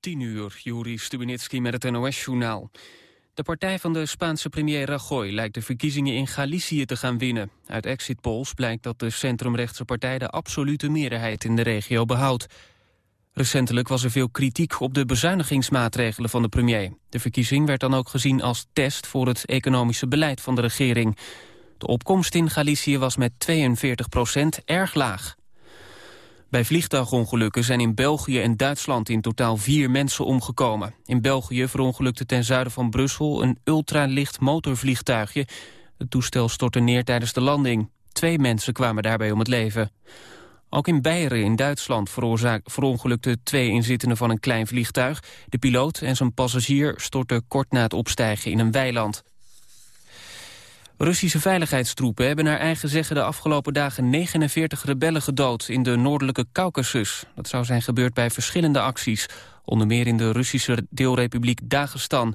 10 uur, Juri Stubenitski met het NOS-journaal. De partij van de Spaanse premier Rajoy lijkt de verkiezingen in Galicië te gaan winnen. Uit exit polls blijkt dat de centrumrechtse partij de absolute meerderheid in de regio behoudt. Recentelijk was er veel kritiek op de bezuinigingsmaatregelen van de premier. De verkiezing werd dan ook gezien als test voor het economische beleid van de regering. De opkomst in Galicië was met 42 procent erg laag. Bij vliegtuigongelukken zijn in België en Duitsland in totaal vier mensen omgekomen. In België verongelukte ten zuiden van Brussel een ultralicht motorvliegtuigje. Het toestel stortte neer tijdens de landing. Twee mensen kwamen daarbij om het leven. Ook in Beieren in Duitsland verongelukten twee inzittenden van een klein vliegtuig. De piloot en zijn passagier stortten kort na het opstijgen in een weiland. Russische veiligheidstroepen hebben naar eigen zeggen de afgelopen dagen 49 rebellen gedood in de noordelijke Caucasus. Dat zou zijn gebeurd bij verschillende acties, onder meer in de Russische deelrepubliek Dagestan.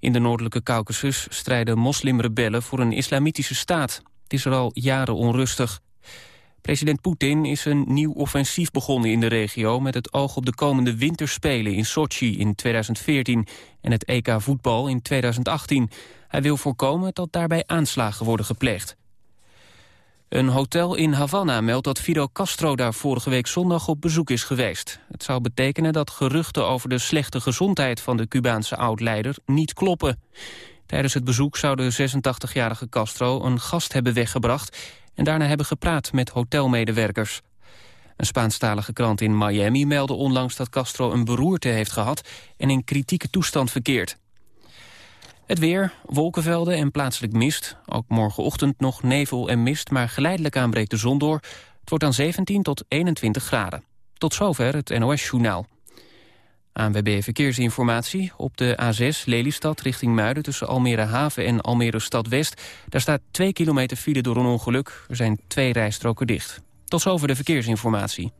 In de noordelijke Caucasus strijden moslimrebellen voor een islamitische staat. Het is er al jaren onrustig. President Poetin is een nieuw offensief begonnen in de regio... met het oog op de komende winterspelen in Sochi in 2014... en het EK voetbal in 2018. Hij wil voorkomen dat daarbij aanslagen worden gepleegd. Een hotel in Havana meldt dat Fidel Castro daar vorige week zondag op bezoek is geweest. Het zou betekenen dat geruchten over de slechte gezondheid van de Cubaanse oud-leider niet kloppen. Tijdens het bezoek zou de 86-jarige Castro een gast hebben weggebracht en daarna hebben gepraat met hotelmedewerkers. Een Spaanstalige krant in Miami meldde onlangs dat Castro een beroerte heeft gehad en in kritieke toestand verkeert. Het weer, wolkenvelden en plaatselijk mist. Ook morgenochtend nog nevel en mist, maar geleidelijk aanbreekt de zon door. Het wordt dan 17 tot 21 graden. Tot zover het NOS-journaal. ANWB Verkeersinformatie. Op de A6 Lelystad richting Muiden tussen Almere Haven en Almere Stad West. Daar staat 2 kilometer file door een ongeluk. Er zijn twee rijstroken dicht. Tot zover de verkeersinformatie.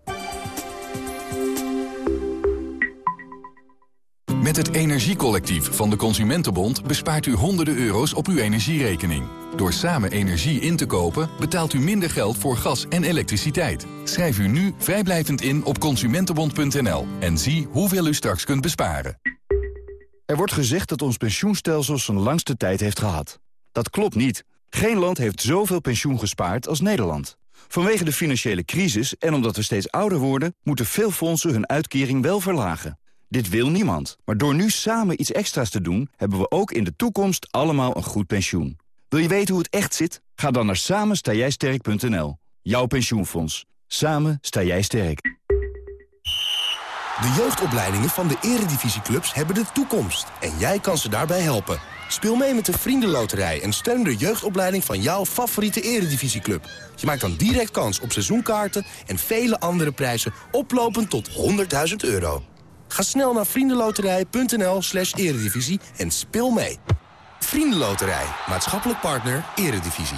Met het Energiecollectief van de Consumentenbond bespaart u honderden euro's op uw energierekening. Door samen energie in te kopen betaalt u minder geld voor gas en elektriciteit. Schrijf u nu vrijblijvend in op consumentenbond.nl en zie hoeveel u straks kunt besparen. Er wordt gezegd dat ons pensioenstelsel zijn langste tijd heeft gehad. Dat klopt niet. Geen land heeft zoveel pensioen gespaard als Nederland. Vanwege de financiële crisis en omdat we steeds ouder worden... moeten veel fondsen hun uitkering wel verlagen. Dit wil niemand. Maar door nu samen iets extra's te doen... hebben we ook in de toekomst allemaal een goed pensioen. Wil je weten hoe het echt zit? Ga dan naar samenstaaijsterk.nl. Jouw pensioenfonds. Samen sta jij sterk. De jeugdopleidingen van de eredivisieclubs hebben de toekomst. En jij kan ze daarbij helpen. Speel mee met de Vriendenloterij en steun de jeugdopleiding van jouw favoriete eredivisieclub. Je maakt dan direct kans op seizoenkaarten en vele andere prijzen oplopend tot 100.000 euro. Ga snel naar vriendenloterij.nl slash eredivisie en speel mee. Vriendenloterij, maatschappelijk partner, eredivisie.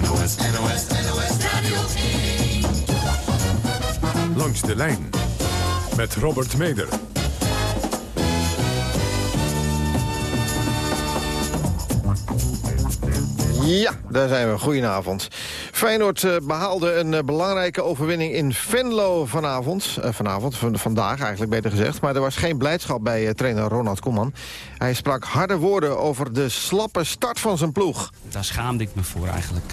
NOS, NOS, NOS Radio Langs de lijn met Robert Meder. Ja, daar zijn we. Goedenavond. Feyenoord eh, behaalde een eh, belangrijke overwinning in Venlo vanavond. Uh, vanavond, vandaag eigenlijk beter gezegd. Maar er was geen blijdschap bij trainer Ronald Koeman. Hij sprak harde woorden over de slappe start van zijn ploeg. Daar schaamde ik me voor eigenlijk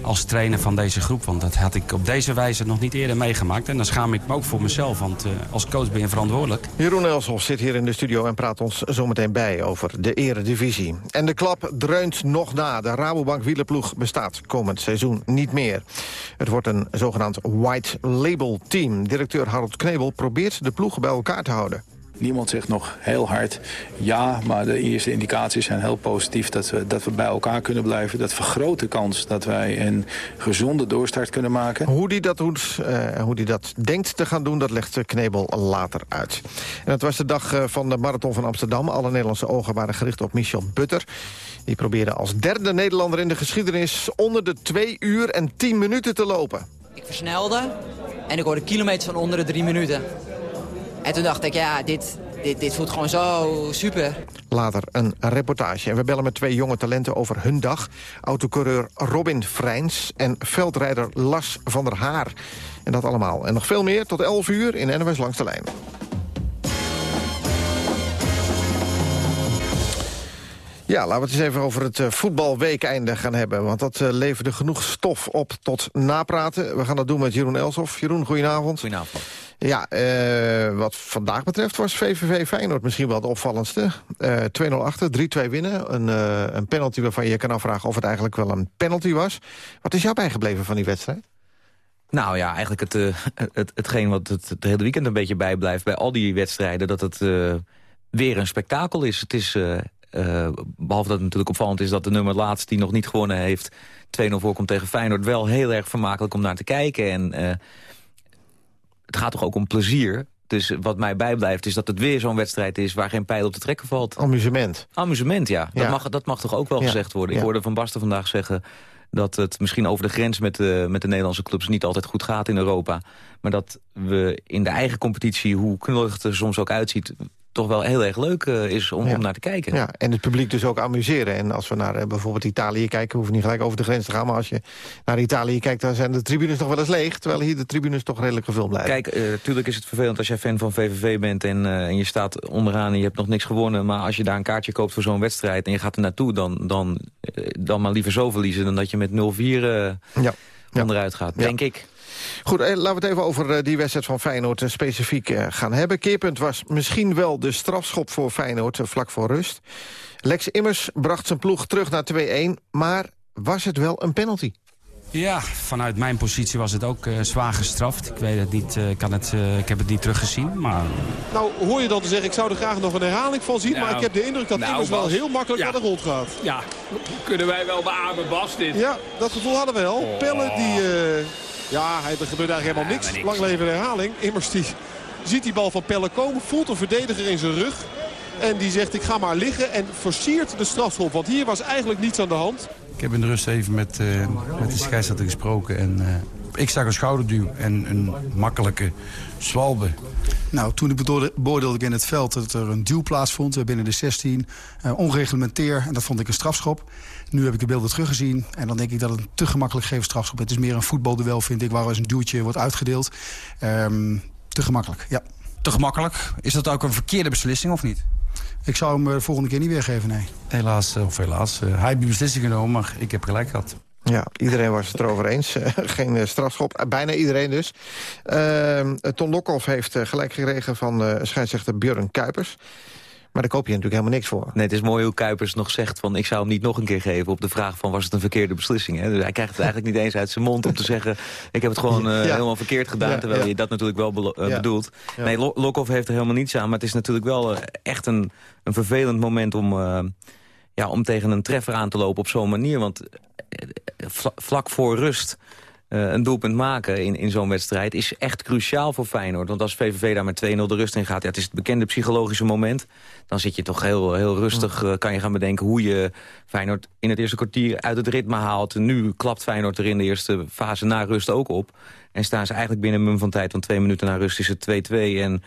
als trainer van deze groep. Want dat had ik op deze wijze nog niet eerder meegemaakt. En dan schaam ik me ook voor mezelf, want als coach ben je verantwoordelijk. Jeroen Elshoff zit hier in de studio en praat ons zometeen bij over de eredivisie. En de klap dreunt nog na. De Rabobank wielerploeg bestaat komend seizoen niet meer. Het wordt een zogenaamd white label team. Directeur Harold Knebel probeert de ploeg bij elkaar te houden. Niemand zegt nog heel hard ja, maar de eerste indicaties zijn heel positief dat we, dat we bij elkaar kunnen blijven. Dat vergroot de kans dat wij een gezonde doorstart kunnen maken. Hoe die dat doet, uh, hoe die dat denkt te gaan doen, dat legt Knebel later uit. En het was de dag eh, van de Marathon van Amsterdam. Alle Nederlandse ogen waren gericht op Michel Butter. Die probeerde als derde Nederlander in de geschiedenis onder de 2 uur en 10 minuten te lopen. Ik versnelde en ik hoorde kilometers van onder de 3 minuten. En toen dacht ik, ja, dit, dit, dit voelt gewoon zo super. Later een reportage. En we bellen met twee jonge talenten over hun dag. Autocoureur Robin Vrijns en veldrijder Lars van der Haar. En dat allemaal. En nog veel meer tot 11 uur in NWS Langs de Lijn. Ja, laten we het eens even over het uh, voetbalweekeinde gaan hebben. Want dat uh, leverde genoeg stof op tot napraten. We gaan dat doen met Jeroen Elsof. Jeroen, goedenavond. Goedenavond. Ja, uh, wat vandaag betreft was VVV Feyenoord misschien wel het opvallendste. 2-0 achter, 3-2 winnen. Een, een penalty waarvan je kan afvragen of het eigenlijk wel een penalty was. Wat is jou bijgebleven van die wedstrijd? Nou ja, eigenlijk het, het, hetgeen wat het, het hele weekend een beetje bijblijft... bij al die wedstrijden, dat het weer een spektakel is. Het is behalve dat het natuurlijk opvallend is dat de nummer laatst... die nog niet gewonnen heeft, 2-0 voorkomt tegen Feyenoord... wel heel erg vermakelijk om naar te kijken. En het gaat toch ook om plezier. Dus wat mij bijblijft is dat het weer zo'n wedstrijd is... waar geen pijl op te trekken valt. Amusement. Amusement, ja. ja. Dat, mag, dat mag toch ook wel ja. gezegd worden. Ik hoorde Van Basten vandaag zeggen dat het misschien over de grens met de, met de Nederlandse clubs niet altijd goed gaat in Europa. Maar dat we in de eigen competitie, hoe knullig het er soms ook uitziet toch wel heel erg leuk uh, is om, om naar te kijken. Ja, en het publiek dus ook amuseren. En als we naar uh, bijvoorbeeld Italië kijken, hoeven we niet gelijk over de grens te gaan. Maar als je naar Italië kijkt, dan zijn de tribunes nog wel eens leeg. Terwijl hier de tribunes toch redelijk gevuld blijven. Kijk, natuurlijk uh, is het vervelend als jij fan van VVV bent en, en je staat onderaan en je hebt nog niks gewonnen. Maar als je daar een kaartje koopt voor zo'n wedstrijd en je gaat er naartoe, dan, dan, dan maar liever zo verliezen dan dat je met 0-4 ja. onderuit gaat, denk ik. Goed, eh, laten we het even over eh, die wedstrijd van Feyenoord eh, specifiek gaan hebben. Keerpunt was misschien wel de strafschop voor Feyenoord vlak voor rust. Lex Immers bracht zijn ploeg terug naar 2-1, maar was het wel een penalty? Ja, vanuit mijn positie was het ook uh, zwaar gestraft. Ik weet het niet, uh, kan het, uh, ik heb het niet teruggezien, maar... Nou, hoor je dan te zeggen, ik zou er graag nog een herhaling van zien... Nou, maar ik heb de indruk dat nou, Immers wel heel makkelijk ja. naar de grond gaat. Ja, kunnen wij wel beamen, Bas, dit. Ja, dat gevoel hadden we wel. Oh. Pelle, die... Ja, er gebeurt eigenlijk helemaal niks. niks. Lang leven de herhaling. Immers die ziet die bal van Pelle komen. Voelt een verdediger in zijn rug. En die zegt ik ga maar liggen en versiert de strafschop. Want hier was eigenlijk niets aan de hand. Ik heb in de rust even met, uh, met de scheidsrechter gesproken. En uh, ik zag een schouderduw en een makkelijke zwalbe. Nou, toen ik beoordeelde ik in het veld dat er een duw plaatsvond binnen de 16. Uh, en dat vond ik een strafschop. Nu heb ik de beelden teruggezien en dan denk ik dat het een te gemakkelijk gegeven strafschop. Het is meer een voetbalduel, vind ik, waar eens een duwtje wordt uitgedeeld. Um, te gemakkelijk, ja. Te gemakkelijk? Is dat ook een verkeerde beslissing of niet? Ik zou hem de eh, volgende keer niet weergeven, nee. Helaas, eh, of helaas. Uh, hij heeft die beslissing genomen, maar ik heb gelijk gehad. Ja, iedereen was het erover eens. Geen strafschop, bijna iedereen dus. Uh, Ton Lokhoff heeft gelijk gekregen van scheidsrechter Björn Kuipers. Maar daar koop je natuurlijk helemaal niks voor. Nee, het is mooi hoe Kuipers nog zegt van... ik zou hem niet nog een keer geven op de vraag van... was het een verkeerde beslissing? Hè? Dus hij krijgt het eigenlijk niet eens uit zijn mond om te zeggen... ik heb het gewoon uh, helemaal verkeerd gedaan... terwijl je dat natuurlijk wel be uh, bedoelt. Nee, Lokhoff heeft er helemaal niets aan... maar het is natuurlijk wel uh, echt een, een vervelend moment... om, ja, om tegen een treffer aan te lopen op zo'n manier. Want vlak voor rust uh, een doelpunt maken in, in zo'n wedstrijd... is echt cruciaal voor Feyenoord. Want als VVV daar met 2-0 de rust in gaat... Ja, het is het bekende psychologische moment... dan zit je toch heel, heel rustig, uh, kan je gaan bedenken... hoe je Feyenoord in het eerste kwartier uit het ritme haalt. Nu klapt Feyenoord er in de eerste fase na rust ook op. En staan ze eigenlijk binnen een mum van tijd... van twee minuten na rust is het 2-2 en...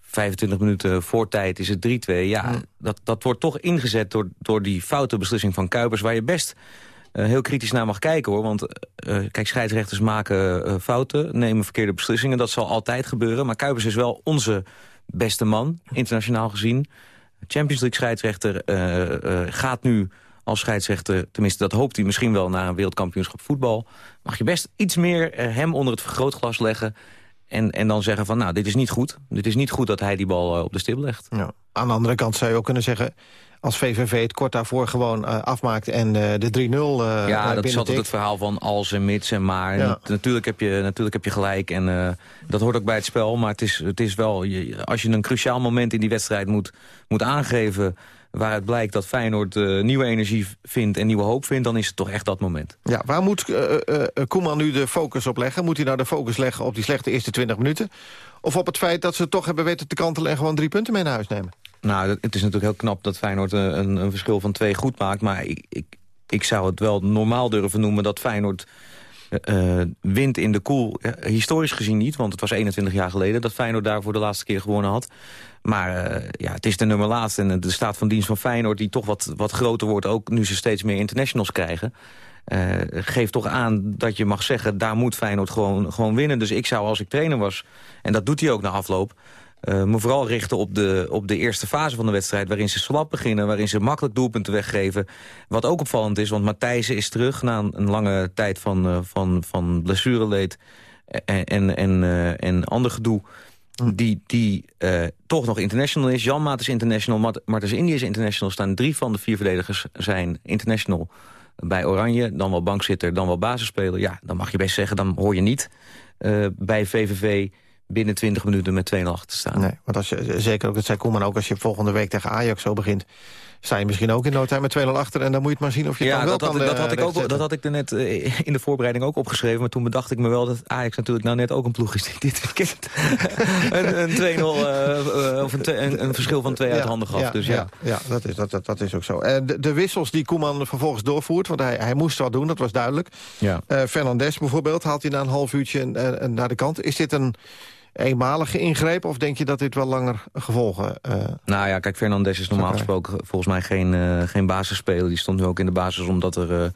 25 minuten voor tijd is het 3-2. Ja, dat, dat wordt toch ingezet door, door die foute beslissing van Kuipers... waar je best heel kritisch naar mag kijken. hoor. Want uh, kijk, scheidsrechters maken fouten, nemen verkeerde beslissingen. Dat zal altijd gebeuren. Maar Kuipers is wel onze beste man, internationaal gezien. Champions League scheidsrechter gaat nu als scheidsrechter... tenminste, dat hoopt hij misschien wel naar een wereldkampioenschap voetbal... mag je best iets meer hem onder het vergrootglas leggen... En, en dan zeggen van, nou, dit is niet goed. Dit is niet goed dat hij die bal op de stip legt. Ja. Aan de andere kant zou je ook kunnen zeggen als VVV het kort daarvoor gewoon uh, afmaakt en uh, de 3-0 uh, Ja, dat is altijd het verhaal van als en mits en maar. Ja. natuurlijk, heb je, natuurlijk heb je gelijk en dat hoort ook bij het spel. Maar het is, het is wel, je, als je een cruciaal moment in die wedstrijd moet, moet aangeven... waaruit blijkt dat Feyenoord nieuwe energie vindt en nieuwe hoop vindt... dan is het toch echt dat moment. Ja, waar moet Koeman nu de focus op leggen? Moet hij nou de focus leggen op die slechte eerste 20 minuten? Of op het feit dat ze toch hebben weten te kantelen... en gewoon drie punten mee naar huis nemen? Nou, het is natuurlijk heel knap dat Feyenoord een, een verschil van twee goed maakt. Maar ik, ik, ik zou het wel normaal durven noemen dat Feyenoord uh, wint in de koel, historisch gezien niet... want het was 21 jaar geleden dat Feyenoord daar voor de laatste keer gewonnen had. Maar ja, het is de nummer laatste en de staat van dienst van Feyenoord... die toch wat, wat groter wordt, ook nu ze steeds meer internationals krijgen... Uh, geeft toch aan dat je mag zeggen... daar moet Feyenoord gewoon, gewoon winnen. Dus ik zou, als ik trainer was, en dat doet hij ook na afloop... Uh, me vooral richten op de, op de eerste fase van de wedstrijd... waarin ze slap beginnen, waarin ze makkelijk doelpunten weggeven. Wat ook opvallend is, want Matthijsen is terug... na een, lange tijd van, uh, van, van blessureleed en, en, en, uh, en ander gedoe... die, die toch nog international is. Jan Maat is international, Mart Martens Indy is international. Staan drie van de vier verdedigers zijn international bij Oranje. Dan wel bankzitter, dan wel basisspeler. Ja, dan mag je best zeggen, dan hoor je niet bij VVV binnen 20 minuten met 2-0 te staan. Nee, want als je, zeker ook, dat zei Koeman ook, als je volgende week tegen Ajax zo begint... sta je misschien ook in no met 2-0 achter en dan moet je het maar zien of je ja, dan wel dat kan had, dat, had ik ook, dat had ik er net uh, in de voorbereiding ook opgeschreven. Maar toen bedacht ik me wel dat Ajax natuurlijk nou net ook een ploeg is die dit weekend een, een 2-0 uh, of een, een, een, verschil van twee ja, uit de handen gaf. Ja, dus ja, ja, ja dat, is, dat, dat, dat is ook zo. Uh, de, de, wissels die Koeman vervolgens doorvoert, want hij, hij moest wat doen, dat was duidelijk. Ja. Fernandes bijvoorbeeld haalt hij na een half uurtje naar de kant. Is dit een eenmalige ingreep? Of denk je dat dit wel langer gevolgen... Uh, nou ja, kijk, Fernandes is normaal gesproken volgens mij geen, uh, geen basisspeler. Die stond nu ook in de basis omdat er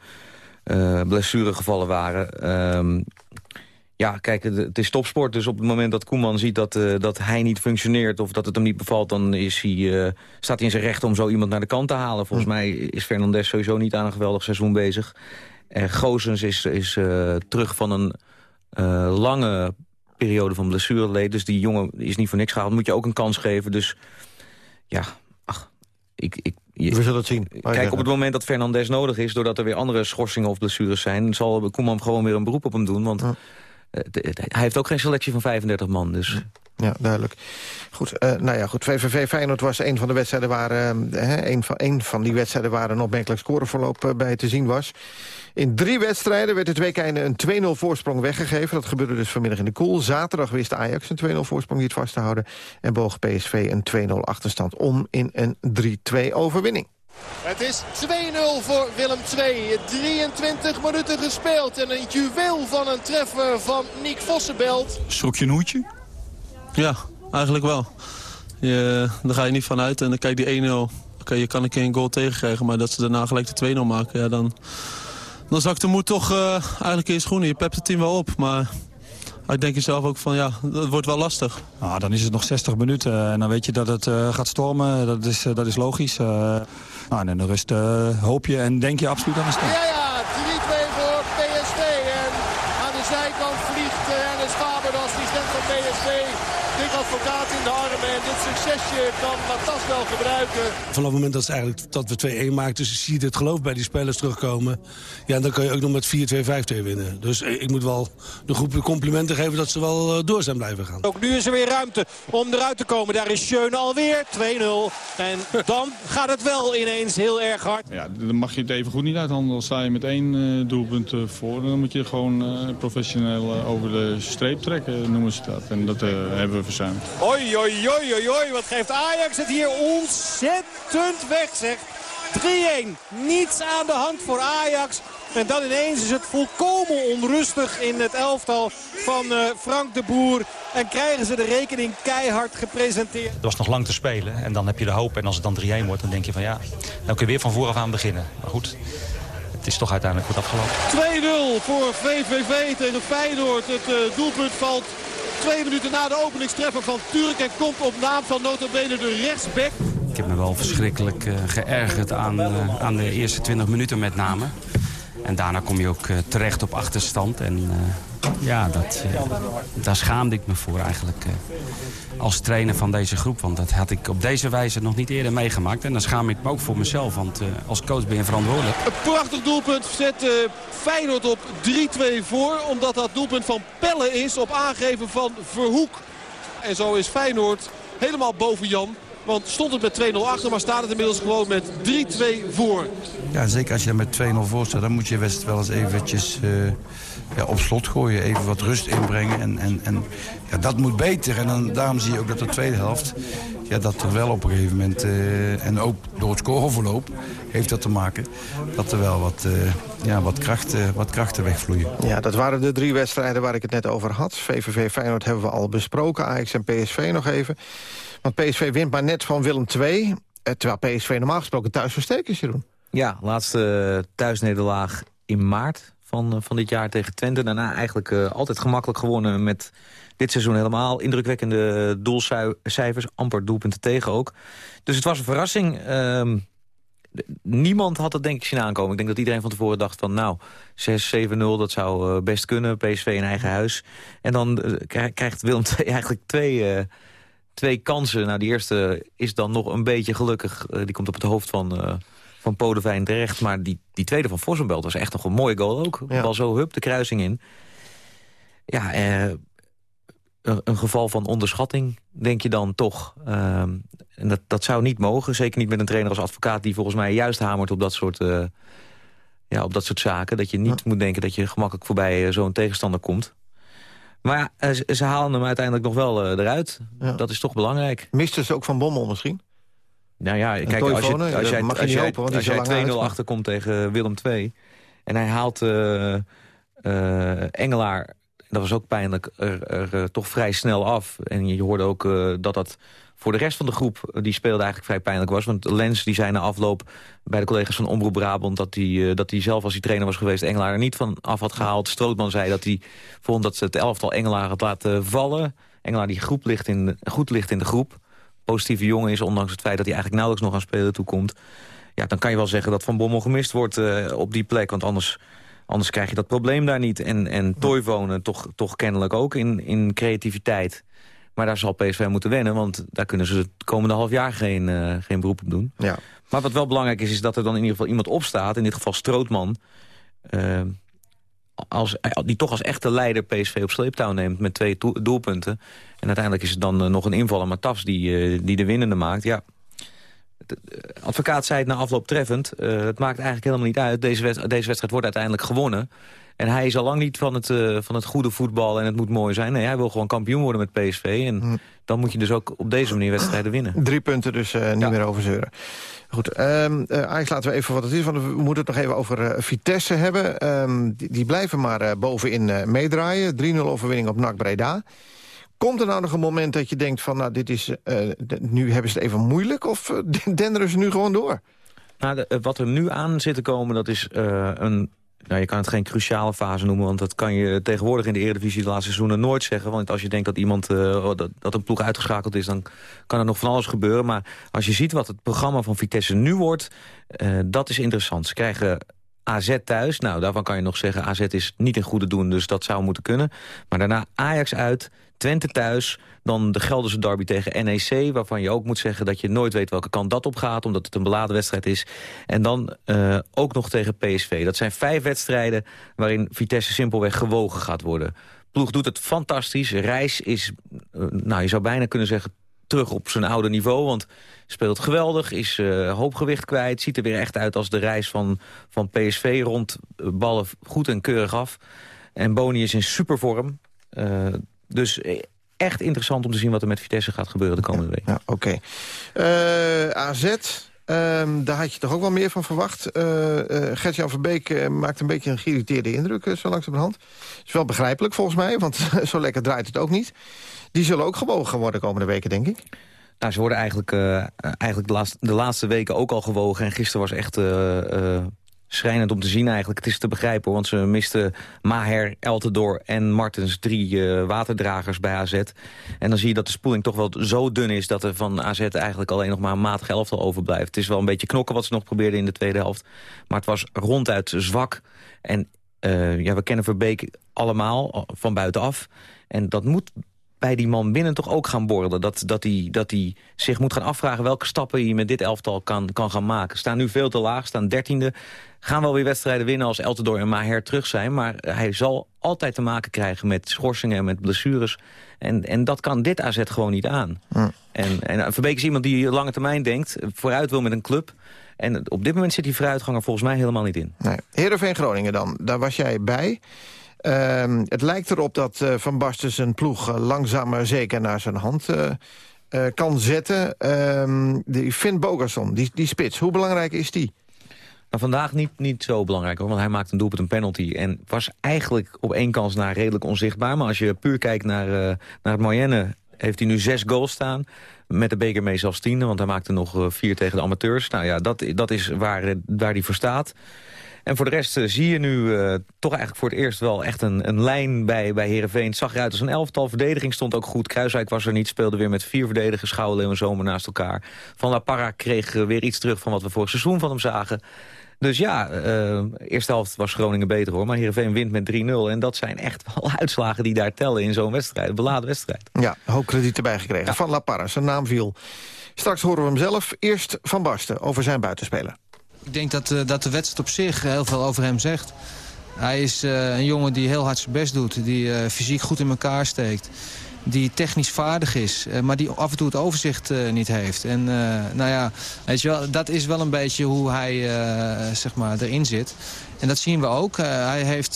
uh, blessuregevallen waren. Um, ja, kijk, het is topsport. Dus op het moment dat Koeman ziet dat, dat hij niet functioneert... of dat het hem niet bevalt, dan is hij, staat hij in zijn recht om zo iemand naar de kant te halen. Volgens hm. mij is Fernandes sowieso niet aan een geweldig seizoen bezig. En Gozens is, is terug van een lange periode van blessureleed. Dus die jongen is niet voor niks gehaald. Moet je ook een kans geven. Dus ja, ach, ik... ik je, We zullen het zien. Kijk, op het moment dat Fernandes nodig is... doordat er weer andere schorsingen of blessures zijn... zal Koeman gewoon weer een beroep op hem doen. Want ja. hij heeft ook geen selectie van 35 man. Dus... Ja, duidelijk. Goed, uh, nou ja, goed. VVV Feyenoord was een van de wedstrijden waar... Uh, een, van, een van die wedstrijden waar een opmerkelijk scoreverloop uh, bij te zien was. In drie wedstrijden werd het weekende een 2-0 voorsprong weggegeven. Dat gebeurde dus vanmiddag in de koel. Zaterdag wist Ajax een 2-0 voorsprong niet vast te houden. En boog PSV een 2-0 achterstand om in een 3-2 overwinning. Het is 2-0 voor Willem II. 23 minuten gespeeld. En een juweel van een treffer van Nick Vossenbelt. Schrok je een hoedje? Ja, eigenlijk wel. Je, daar ga je niet van uit. En dan kijk die 1-0. Oké, je kan een keer een goal tegenkrijgen. Maar dat ze daarna gelijk de 2-0 maken. Ja, dan, dan zakt de moed toch uh, eigenlijk in je schoenen. Je pept het team wel op. Maar ik denk jezelf ook van ja, dat wordt wel lastig. Nou, dan is het nog 60 minuten en dan weet je dat het uh, gaat stormen. Dat is, uh, dat is logisch. Uh, nou, en in de rust hoop je en denk je absoluut aan een stand. Ja, ja, 3-2 voor PSV. En aan de zijkant vliegt Ernest Faber, de assistent van PSV. Dik advocaat in de armen en succesje kan Matas wel gebruiken. Vanaf het moment dat, eigenlijk, dat we 2-1 maakten, dus zie je het geloof bij die spelers terugkomen. Ja, dan kan je ook nog met 4-2, 5-2 winnen. Dus ik moet wel de groep complimenten geven dat ze wel door zijn blijven gaan. Ook nu is er weer ruimte om eruit te komen. Daar is Schöne alweer 2-0. En dan gaat het wel ineens heel erg hard. Ja, dan mag je het even goed niet uithandelen. Sta je met één uh, doelpunt uh, voor, dan moet je gewoon uh, professioneel over de streep trekken, noemen ze dat. En dat hebben we verzuimd. Oi, oi, oi, oi, oi, wat geeft Ajax het hier ontzettend weg, zeg. 3-1, niets aan de hand voor Ajax. En dan ineens is het volkomen onrustig in het elftal van uh, Frank de Boer. En krijgen ze de rekening keihard gepresenteerd. Het was nog lang te spelen en dan heb je de hoop. En als het dan 3-1 wordt, dan denk je van ja, dan kun je weer van vooraf aan beginnen. Maar goed, het is toch uiteindelijk goed afgelopen. 2-0 voor VVV tegen Feyenoord. Het uh, doelpunt valt twee minuten na de openingstreffer van Turk. En komt op naam van notabene de rechtsback. Ik heb me wel verschrikkelijk uh, geërgerd aan, uh, aan de eerste 20 minuten met name. En daarna kom je ook uh, terecht op achterstand. En ja, dat, daar schaamde ik me voor eigenlijk als trainer van deze groep. Want dat had ik op deze wijze nog niet eerder meegemaakt. En dan schaam ik me ook voor mezelf, want als coach ben je verantwoordelijk. Een prachtig doelpunt zet uh, Feyenoord op 3-2 voor. Omdat dat doelpunt van Pelle is op aangeven van Verhoek. En zo is Feyenoord helemaal boven Jan. Want stond het met 2-0 achter, maar staat het inmiddels gewoon met 3-2 voor. Ja, zeker als je met 2-0 voor staat, dan moet je best wel eens eventjes uh, ja, op slot gooien. Even wat rust inbrengen. En, en, en ja, dat moet beter. En dan, daarom zie je ook dat de tweede helft... Ja, dat er wel op een gegeven moment, uh, en ook door het scoreverloop heeft dat te maken... dat er wel wat, uh, ja, wat, krachten, wat krachten wegvloeien. Ja, dat waren de drie wedstrijden waar ik het net over had. VVV Feyenoord hebben we al besproken, Ajax en PSV nog even. Want PSV wint maar net van Willem II... terwijl PSV normaal gesproken thuis versterkt is, Jeroen. Ja, laatste thuisnederlaag in maart van, van dit jaar tegen Twente. Daarna eigenlijk uh, altijd gemakkelijk gewonnen met dit seizoen helemaal. Indrukwekkende doelcijfers, amper doelpunten tegen ook. Dus het was een verrassing. Uh, niemand had het denk ik zien aankomen. Ik denk dat iedereen van tevoren dacht van nou, 6-7-0, dat zou uh, best kunnen. PSV in eigen huis. En dan krijgt Willem eigenlijk twee twee kansen. Nou, die eerste is dan nog een beetje gelukkig. die komt op het hoofd van, van Podevijn terecht. Maar die, die tweede van Vossenbelt was echt nog een mooie goal ook. Ja. Bal zo hup de kruising in. Ja, eh, een, een, geval van onderschatting, denk je dan toch. Uh, en dat, dat zou niet mogen. Zeker niet met een trainer als advocaat... die volgens mij juist hamert op dat soort, uh, ja, op dat soort zaken. Dat je niet ja. moet denken dat je gemakkelijk voorbij uh, zo'n tegenstander komt. Maar ja, ze, ze, halen hem uiteindelijk nog wel uh, eruit. Ja. Dat is toch belangrijk. Misten ze ook van Bommel misschien? Nou ja, kijk, als, je, als jij, als jij, hopen, als jij 2-0 achterkomt tegen Willem II... en hij haalt uh, uh, Engelaar, dat was ook pijnlijk, er, er uh, toch vrij snel af. En je hoorde ook dat dat voor de rest van de groep... die speelde eigenlijk vrij pijnlijk was. Want Lens die zei na afloop bij de collega's van Omroep Brabant... dat hij dat die zelf als hij trainer was geweest Engelaar er niet van af had gehaald. Strootman zei dat hij vond dat ze het elftal Engelaar had laten vallen. Engelaar die groep ligt in, goed ligt in de groep positieve jongen is... ondanks het feit dat hij eigenlijk nauwelijks nog aan spelen toekomt... ja, dan kan je wel zeggen dat Van Bommel gemist wordt uh, op die plek. Want anders, anders krijg je dat probleem daar niet. En, en Toivonen toch, toch kennelijk ook in, in creativiteit. Maar daar zal PSV moeten wennen, want daar kunnen ze het komende half jaar geen, uh, geen beroep op doen. Ja. Maar wat wel belangrijk is, is dat er dan in ieder geval iemand opstaat. In dit geval Strootman. Uh, als, die toch als echte leider PSV op sleeptouw neemt met twee doelpunten. En uiteindelijk is het dan uh, nog een invaller Matas die, uh, die de winnende maakt. Ja, de advocaat zei het na afloop treffend. Het maakt eigenlijk helemaal niet uit. Deze, deze wedstrijd wordt uiteindelijk gewonnen. En hij is al lang niet van het, van het goede voetbal en het moet mooi zijn. Nee, hij wil gewoon kampioen worden met PSV. En hm. dan moet je dus ook op deze manier wedstrijden winnen. Drie punten dus niet ja. meer over zeuren. Goed, um, uh, Ajax laten we even wat het is, want we moeten het nog even over Vitesse hebben. Um, die, die, blijven maar bovenin meedraaien. 3-0 overwinning op NAC Breda. Komt er nou nog een moment dat je denkt van, nou, dit is, nu hebben ze het even moeilijk... of denderen ze nu gewoon door? Nou, de, wat er nu aan zit te komen, dat is een nou, je kan het geen cruciale fase noemen, want dat kan je tegenwoordig in de Eredivisie de laatste seizoenen nooit zeggen. Want als je denkt dat iemand uh, dat, dat, een ploeg uitgeschakeld is, dan kan er nog van alles gebeuren. Maar als je ziet wat het programma van Vitesse nu wordt, uh, dat is interessant. Ze krijgen AZ thuis. Nou, daarvan kan je nog zeggen, AZ is niet in goede doen, dus dat zou moeten kunnen. Maar daarna Ajax uit, Twente thuis, dan de Gelderse derby tegen NEC... waarvan je ook moet zeggen dat je nooit weet welke kant dat op gaat... omdat het een beladen wedstrijd is. En dan uh, ook nog tegen PSV. Dat zijn vijf wedstrijden waarin Vitesse simpelweg gewogen gaat worden. Ploeg doet het fantastisch. Reis is, uh, nou, je zou bijna kunnen zeggen terug op zijn oude niveau. Want speelt geweldig, is uh, hoopgewicht kwijt. Ziet er weer echt uit als de reis van, van PSV. Rond ballen goed en keurig af. En Boni is in supervorm. Uh, dus echt interessant om te zien wat er met Vitesse gaat gebeuren de komende week. Ja, Oké. Okay. Uh, AZ, um, daar had je toch ook wel meer van verwacht. Uh, uh, Gert-Jan Verbeek maakt een beetje een geïrriteerde indruk zo langzamerhand. is wel begrijpelijk volgens mij, want zo lekker draait het ook niet. Die zullen ook gewogen worden de komende weken, denk ik. Nou, ze worden eigenlijk, eigenlijk de, laatste, de laatste weken ook al gewogen. En gisteren was echt schrijnend om te zien eigenlijk. Het is te begrijpen, want ze misten Maher, Eltendoor en Martens... drie uh, waterdragers bij AZ. En dan zie je dat de spoeling toch wel zo dun is... dat er van AZ eigenlijk alleen nog maar een matige elftal overblijft. Het is wel een beetje knokken wat ze nog probeerden in de tweede helft. Maar het was ronduit zwak. En uh, ja, we kennen Verbeek allemaal van buitenaf. En dat moet bij die man binnen toch ook gaan borrelen. Dat, dat, hij, dat hij zich moet gaan afvragen welke stappen hij met dit elftal kan, kan gaan maken. Staan nu veel te laag, staan dertiende. Gaan wel weer wedstrijden winnen als Eltendoor en Maher terug zijn. Maar hij zal altijd te maken krijgen met schorsingen en met blessures. En, en dat kan dit AZ gewoon niet aan. En, en Verbeek is iemand die lange termijn denkt, vooruit wil met een club. En op dit moment zit die vooruitgang er volgens mij helemaal niet in. Nee. Heerenveen Groningen dan, daar was jij bij. Ehm, het lijkt erop dat uh, Van Basten zijn ploeg uh, langzaam maar zeker naar zijn hand uh, kan zetten. Um, die Finn Bogerson, die, die spits, hoe belangrijk is die? Nou, vandaag niet, niet zo belangrijk, hoor, want hij maakt een doelpunt, een penalty. En was eigenlijk op één kans na redelijk onzichtbaar. Maar als je puur kijkt naar, naar het Moyenne, heeft hij nu zes goals staan. Met de beker mee zelfs tiende, want hij maakte nog vier tegen de amateurs. Nou ja, dat, dat is waar, waar hij voor staat. En voor de rest uh, zie je nu uh, toch eigenlijk voor het eerst wel echt een, een lijn bij, bij Heerenveen. Het zag eruit als een elftal. Verdediging stond ook goed. Kruiswijk was er niet. Speelde weer met vier verdedigers. Schouwen, en Zomer naast elkaar. Van La Parra kreeg uh, weer iets terug van wat we vorig seizoen van hem zagen. Dus ja, uh, eerste helft was Groningen beter hoor. Maar Heerenveen wint met 3-0. En dat zijn echt wel uitslagen die daar tellen in zo'n wedstrijd. Een beladen wedstrijd. Ja, hoop krediet erbij gekregen. Ja. Van La Parra, zijn naam viel. Straks horen we hem zelf. Eerst Van Basten over zijn buitenspeler. Ik denk dat, uh, dat de wedstrijd op zich heel veel over hem zegt. Hij is uh, een jongen die heel hard zijn best doet. Die fysiek goed in elkaar steekt. Die technisch vaardig is. maar die af en toe het overzicht niet heeft. En nou ja, weet je wel, dat is wel een beetje hoe hij zeg maar erin zit. En dat zien we ook. hij heeft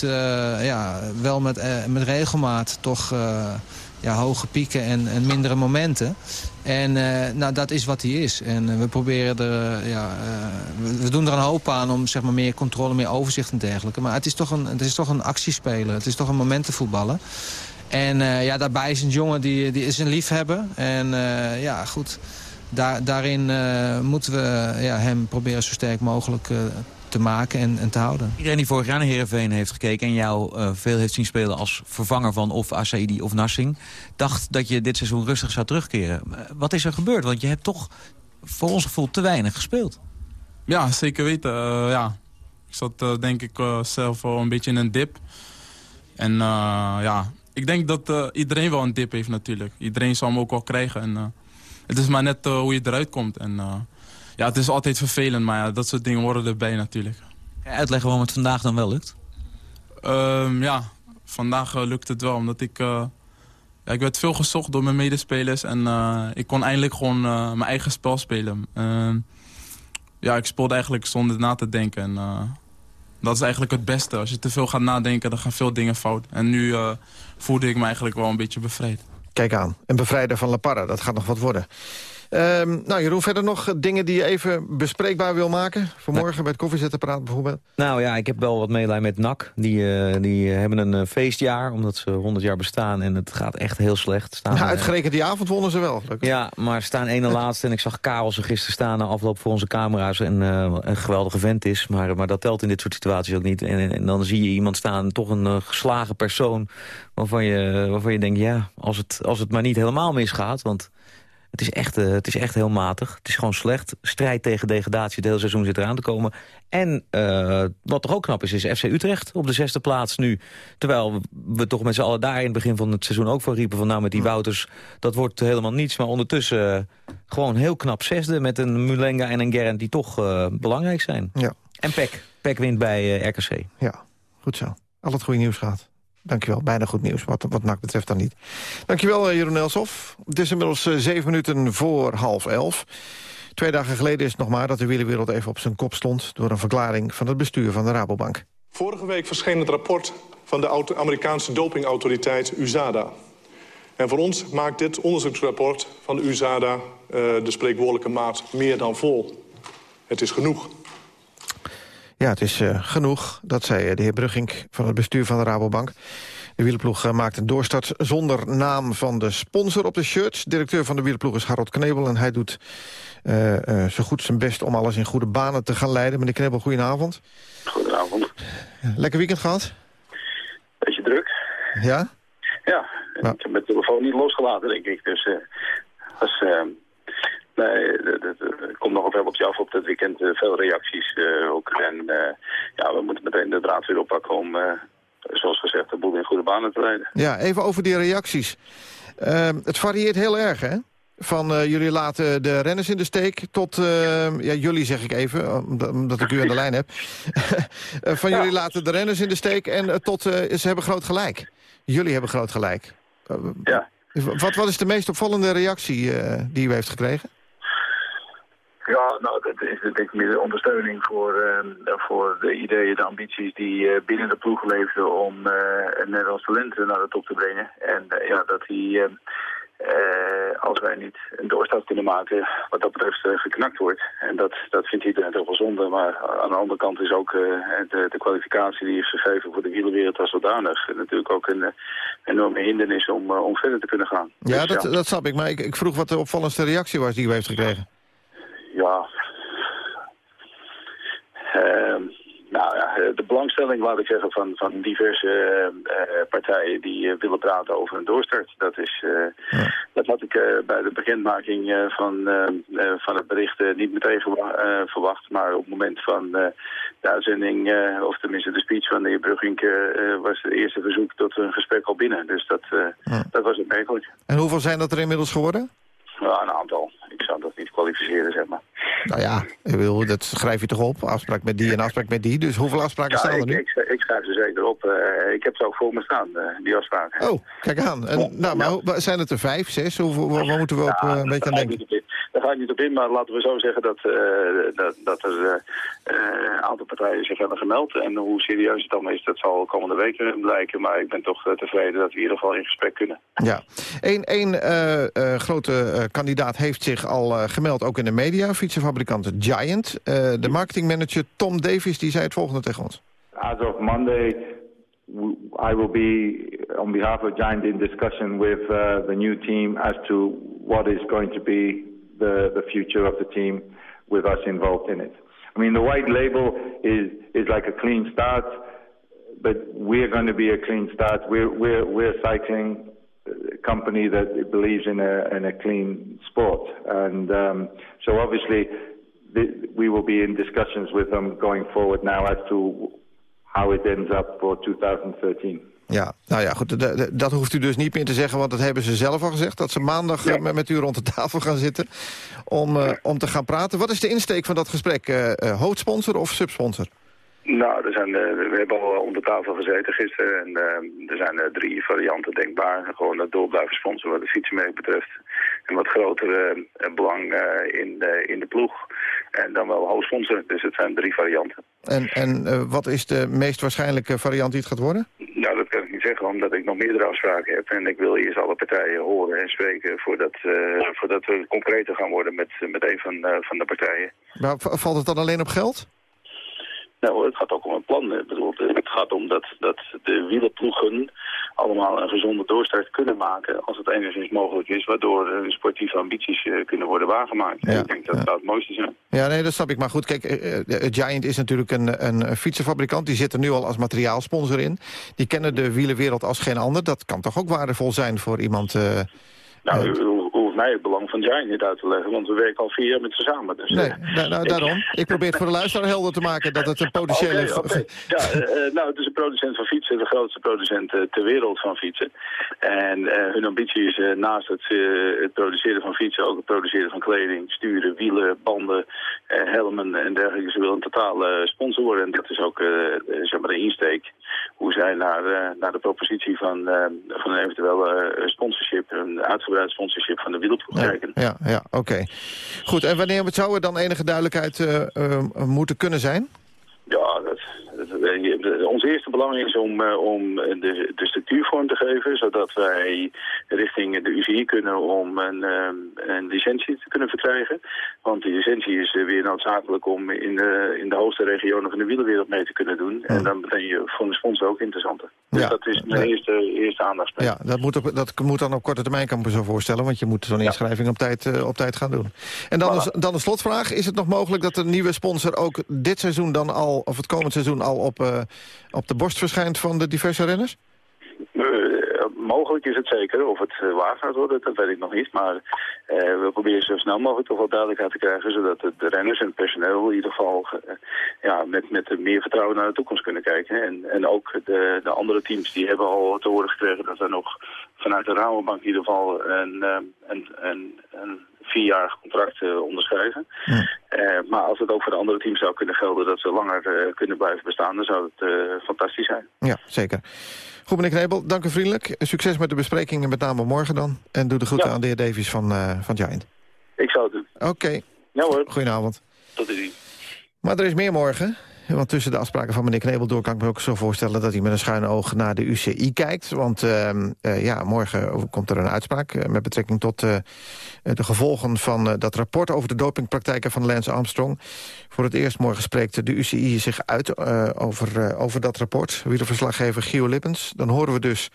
ja, wel met, met regelmaat toch ja, hoge pieken en, en mindere momenten. En uh, nou, dat is wat hij is. En uh, we proberen er, uh, ja, we, we, doen er een hoop aan om zeg maar, meer controle, meer overzicht en dergelijke. Maar het is toch een, het is toch een actiespeler. Het is toch een momentenvoetballen. En ja, daarbij is een jongen die, die is een liefhebber. En ja, goed, daar, daarin moeten we ja, hem proberen zo sterk mogelijk te maken en, en, te houden. Iedereen die vorig jaar naar Heerenveen heeft gekeken... en jou uh, veel heeft zien spelen als vervanger van of Asaidi of Nassing... dacht dat je dit seizoen rustig zou terugkeren. Wat is er gebeurd? Want je hebt toch voor ons gevoel te weinig gespeeld. Ja, zeker weten. Uh, ja. Ik zat uh, denk ik zelf wel een beetje in een dip. En ja, ik denk dat iedereen wel een dip heeft natuurlijk. Iedereen zal hem ook wel krijgen. En, het is maar net hoe je eruit komt. En ja, het is altijd vervelend, maar ja, dat soort dingen worden erbij natuurlijk. Kan je uitleggen waarom het vandaag dan wel lukt? Um, ja, vandaag uh, lukt het wel, omdat ik... Uh, ja, ik werd veel gezocht door mijn medespelers en uh, ik kon eindelijk gewoon mijn eigen spel spelen. Ehm, ja, ik speelde eigenlijk zonder na te denken. En, dat is eigenlijk het beste. Als je te veel gaat nadenken, dan gaan veel dingen fout. En nu voelde ik me eigenlijk wel een beetje bevrijd. Kijk aan, een bevrijder van La Parra, dat gaat nog wat worden. Um, nou, Jeroen, verder nog dingen die je even bespreekbaar wil maken? Vanmorgen bij het koffiezetapparaat bijvoorbeeld? Nou ja, ik heb wel wat meelij met NAC. Die, uh, die hebben een uh, feestjaar, omdat ze 100 jaar bestaan. En het gaat echt heel slecht. Staan, nou, uitgerekend die avond wonnen ze wel. Gelukkig. Ja, maar staan één en laatste. En ik zag Karel ze gisteren staan na afloop voor onze camera's. En uh, een geweldige vent is. Maar, maar dat telt in dit soort situaties ook niet. En, en, en dan zie je iemand staan, toch een geslagen persoon... Waarvan je, waarvan je denkt, ja, als het, als het maar niet helemaal misgaat... want het is, echt, uh, het is echt heel matig. Het is gewoon slecht. Strijd tegen degradatie het hele seizoen zit eraan te komen. En uh, wat toch ook knap is, is FC Utrecht op de zesde plaats nu. Terwijl we toch met z'n allen daar in het begin van het seizoen ook van riepen... van nou met die Wouters, dat wordt helemaal niets. Maar ondertussen uh, gewoon heel knap zesde... met een Mulenga en een Gerrand die toch belangrijk zijn. Ja. En Peck. Peck wint bij RKC. Ja, goed zo. Al het goede nieuws gaat. Dankjewel. Bijna goed nieuws, wat, wat NAC betreft dan niet. Dankjewel, uh, Jeroen Elshoff. Het is inmiddels uh, zeven minuten voor half elf. Twee dagen geleden is het nog maar dat de wielerwereld even op zijn kop stond... door een verklaring van het bestuur van de Rabobank. Vorige week verscheen het rapport van de Amerikaanse dopingautoriteit USADA. En voor ons maakt dit onderzoeksrapport van USADA... Uh, de spreekwoordelijke maat meer dan vol. Het is genoeg. Ja, het is uh, genoeg, dat zei de heer Brugging van het bestuur van de Rabobank. De wielerploeg uh, maakt een doorstart zonder naam van de sponsor op de shirts. Directeur van de wielerploeg is Harold Knebel en hij doet uh, zo goed zijn best om alles in goede banen te gaan leiden. Meneer Knebel, goedenavond. Goedenavond. Lekker weekend gehad? Beetje druk. Ja? Ja, ik heb mijn telefoon niet losgelaten, denk ik. Dus was Nee, er komt nog wel op je af op dit weekend. Uh, veel reacties uh, ook. En uh, ja, we moeten meteen de draad weer oppakken om zoals gezegd, de boel in goede banen te leiden. Ja, even over die reacties. Ehm, het varieert heel erg, hè? Van jullie laten de renners in de steek tot... Uh, ja, jullie zeg ik even, omdat, omdat ik u aan de lijn heb. van jullie laten de renners in de steek en tot ze hebben groot gelijk. Jullie hebben groot gelijk. ja. Wat, wat is de meest opvallende reactie die u heeft gekregen? Ja, nou, dat is denk ik meer ondersteuning voor, uh, voor de ideeën, de ambities die uh, binnen de ploeg leefden om uh, een Nederlands talent naar de top te brengen. En ja, dat hij, als wij niet een doorstart kunnen maken, wat dat betreft geknakt wordt. En dat, dat vindt iedereen toch wel zonde. Maar aan de andere kant is ook de, de kwalificatie die is gegeven voor de wielerwereld als zodanig natuurlijk ook een enorme hindernis om, om verder te kunnen gaan. Ja, dus, dat, dat snap ik. Maar ik, ik vroeg wat de opvallendste reactie was die u heeft gekregen ja... Uh, nou ja, de belangstelling, laat ik zeggen, van, van diverse uh, partijen die uh, willen praten over een doorstart. Dat, is, uh, dat had ik bij de bekendmaking van, van het bericht niet meteen verwacht. Maar op het moment van de uitzending, of tenminste de speech van de heer Brugink, was het eerste verzoek tot een gesprek al binnen. Dus dat, ja. dat was opmerkelijk. En hoeveel zijn dat er inmiddels geworden? Ja, een aantal. Ik zou dat niet kwalificeren, zeg maar. Nou ja, wil, dat schrijf je toch op? Afspraak met die en afspraak met die. Dus hoeveel afspraken ja, staan er nu? Ik, ik, schrijf ze zeker op. Uh, ik heb ze ook voor me staan, uh, die afspraken. Oh, kijk aan. En, nou, maar zijn het er vijf, zes? Hoe, waar moeten we op uh, een beetje aan denken? Daar ga ik niet op in, maar laten we zo zeggen dat, dat, dat er een aantal partijen zich hebben gemeld. En hoe serieus het dan is, dat zal komende weken blijken. Maar ik ben toch tevreden dat we in ieder geval in gesprek kunnen. Ja. Eén grote kandidaat heeft zich al gemeld, ook in de media. Fietsenfabrikant Giant. Uh, de marketingmanager Tom Davis die zei het volgende tegen ons. As of Monday, I will be on behalf of Giant in discussion with uh, the new team as to what is going to be the, the future of the team with us involved in it. I mean, the white label is, is like a clean start, but we're going to be a clean start. We're, we're, we're a cycling company that believes in a, in a clean sport. And um, so obviously the, we will be in discussions with them going forward now as to how it ends up for 2013. Ja, nou ja, goed, dat hoeft u dus niet meer te zeggen... want dat hebben ze zelf al gezegd... dat ze maandag ja. met u rond de tafel gaan zitten om, uh, om te gaan praten. Wat is de insteek van dat gesprek? Uh, hoofdsponsor of subsponsor? Nou, er zijn, uh, we hebben al onder tafel gezeten gisteren en uh, er zijn uh, drie varianten denkbaar. Gewoon het door blijven sponsoren wat de fietsenmerk betreft. Een wat grotere belang in, de, in de ploeg. En dan wel hoofdsponsor. Dus het zijn drie varianten. En, en wat is de meest waarschijnlijke variant die het gaat worden? Nou, dat kan ik niet zeggen, omdat ik nog meerdere afspraken heb. En ik wil eerst alle partijen horen en spreken voordat, voordat we concreter gaan worden met, met een van, van de partijen. Maar valt het dan alleen op geld? Nou, het gaat ook om een plan. Bedoel, het gaat om dat, dat de wielerploegen allemaal een gezonde doorstart kunnen maken... als het enigszins mogelijk is, waardoor hun sportieve ambities uh, kunnen worden waargemaakt. Ja, ik denk dat ja. dat het mooiste zijn. Ja, nee, dat snap ik. Maar goed, kijk, uh, Giant is natuurlijk een, een fietsenfabrikant. Die zit er nu al als materiaalsponsor in. Die kennen de wielerwereld als geen ander. Dat kan toch ook waardevol zijn voor iemand... Uh, nou, mij het belang van Giant niet uit te leggen, want we werken al vier jaar met ze samen. Dus, nee, nou, nou, daarom. Ik probeer het voor de luisteraar helder te maken dat het een potentiële... Okay, okay. Ja, uh, nou, het is een producent van fietsen, de grootste producent ter wereld van fietsen. En uh, hun ambitie is naast het, het, produceren van fietsen ook het produceren van kleding, sturen, wielen, banden, helmen en dergelijke. Ze willen een totale sponsor worden en dat is ook zeg maar de insteek. Hoe zij naar, naar de propositie van, van een eventuele sponsorship, een uitgebreid sponsorship van de kijken. Ja, ja, oké. Okay. Goed, en wanneer zou er dan enige duidelijkheid uh, uh, moeten kunnen zijn? Ja, dat, dat, ons eerste belang is om, uh, om de, de structuur vorm te geven, zodat wij richting de UCI kunnen om een, een licentie te kunnen verkrijgen. Want die licentie is weer noodzakelijk om in de, in de hoogste regionen van de wielerwereld mee te kunnen doen. En dan ben je voor een sponsor ook interessanter. Dus ja. dat is mijn eerste, eerste aandachtspunt. Ja, dat moet, op, dat moet dan op korte termijn, kan ik me zo voorstellen. Want je moet zo'n inschrijving op tijd, uh, op tijd gaan doen. En dan, voilà. is, dan een slotvraag. Is het nog mogelijk dat een nieuwe sponsor ook dit seizoen dan al, of het komend seizoen al op, uh, op de borst verschijnt van de diverse renners? Uh, mogelijk is het zeker. Of het uh, waar gaat worden, dat weet ik nog niet. Maar we proberen zo snel mogelijk toch wel duidelijkheid te krijgen... zodat de renners en het personeel in ieder geval ja, met, met meer vertrouwen naar de toekomst kunnen kijken. En, en ook de, de andere teams die hebben al te horen gekregen... dat er nog vanuit de Rabobank in ieder geval een, een, een, een vierjarig contract uh, onderschrijven. maar als het ook voor de andere teams zou kunnen gelden dat ze langer kunnen blijven bestaan, dan zou het fantastisch zijn. Ja, zeker. Goed, meneer Knebel, dank u vriendelijk. Succes met de besprekingen, met name morgen dan. En doe de groeten aan de heer Davies van, van Giant. Ik zou het doen. Oké. Ja hoor. Goedenavond. Tot ziens. Maar er is meer morgen. Want tussen de afspraken van meneer Knebel door kan ik me ook zo voorstellen... dat hij met een schuine oog naar de UCI kijkt. Want uh, uh, ja, morgen komt er een uitspraak uh, met betrekking tot de gevolgen van dat rapport... over de dopingpraktijken van Lance Armstrong. Voor het eerst morgen spreekt de UCI zich uit over, over dat rapport. Wielerverslaggever Gio Lippens. Dan horen we dus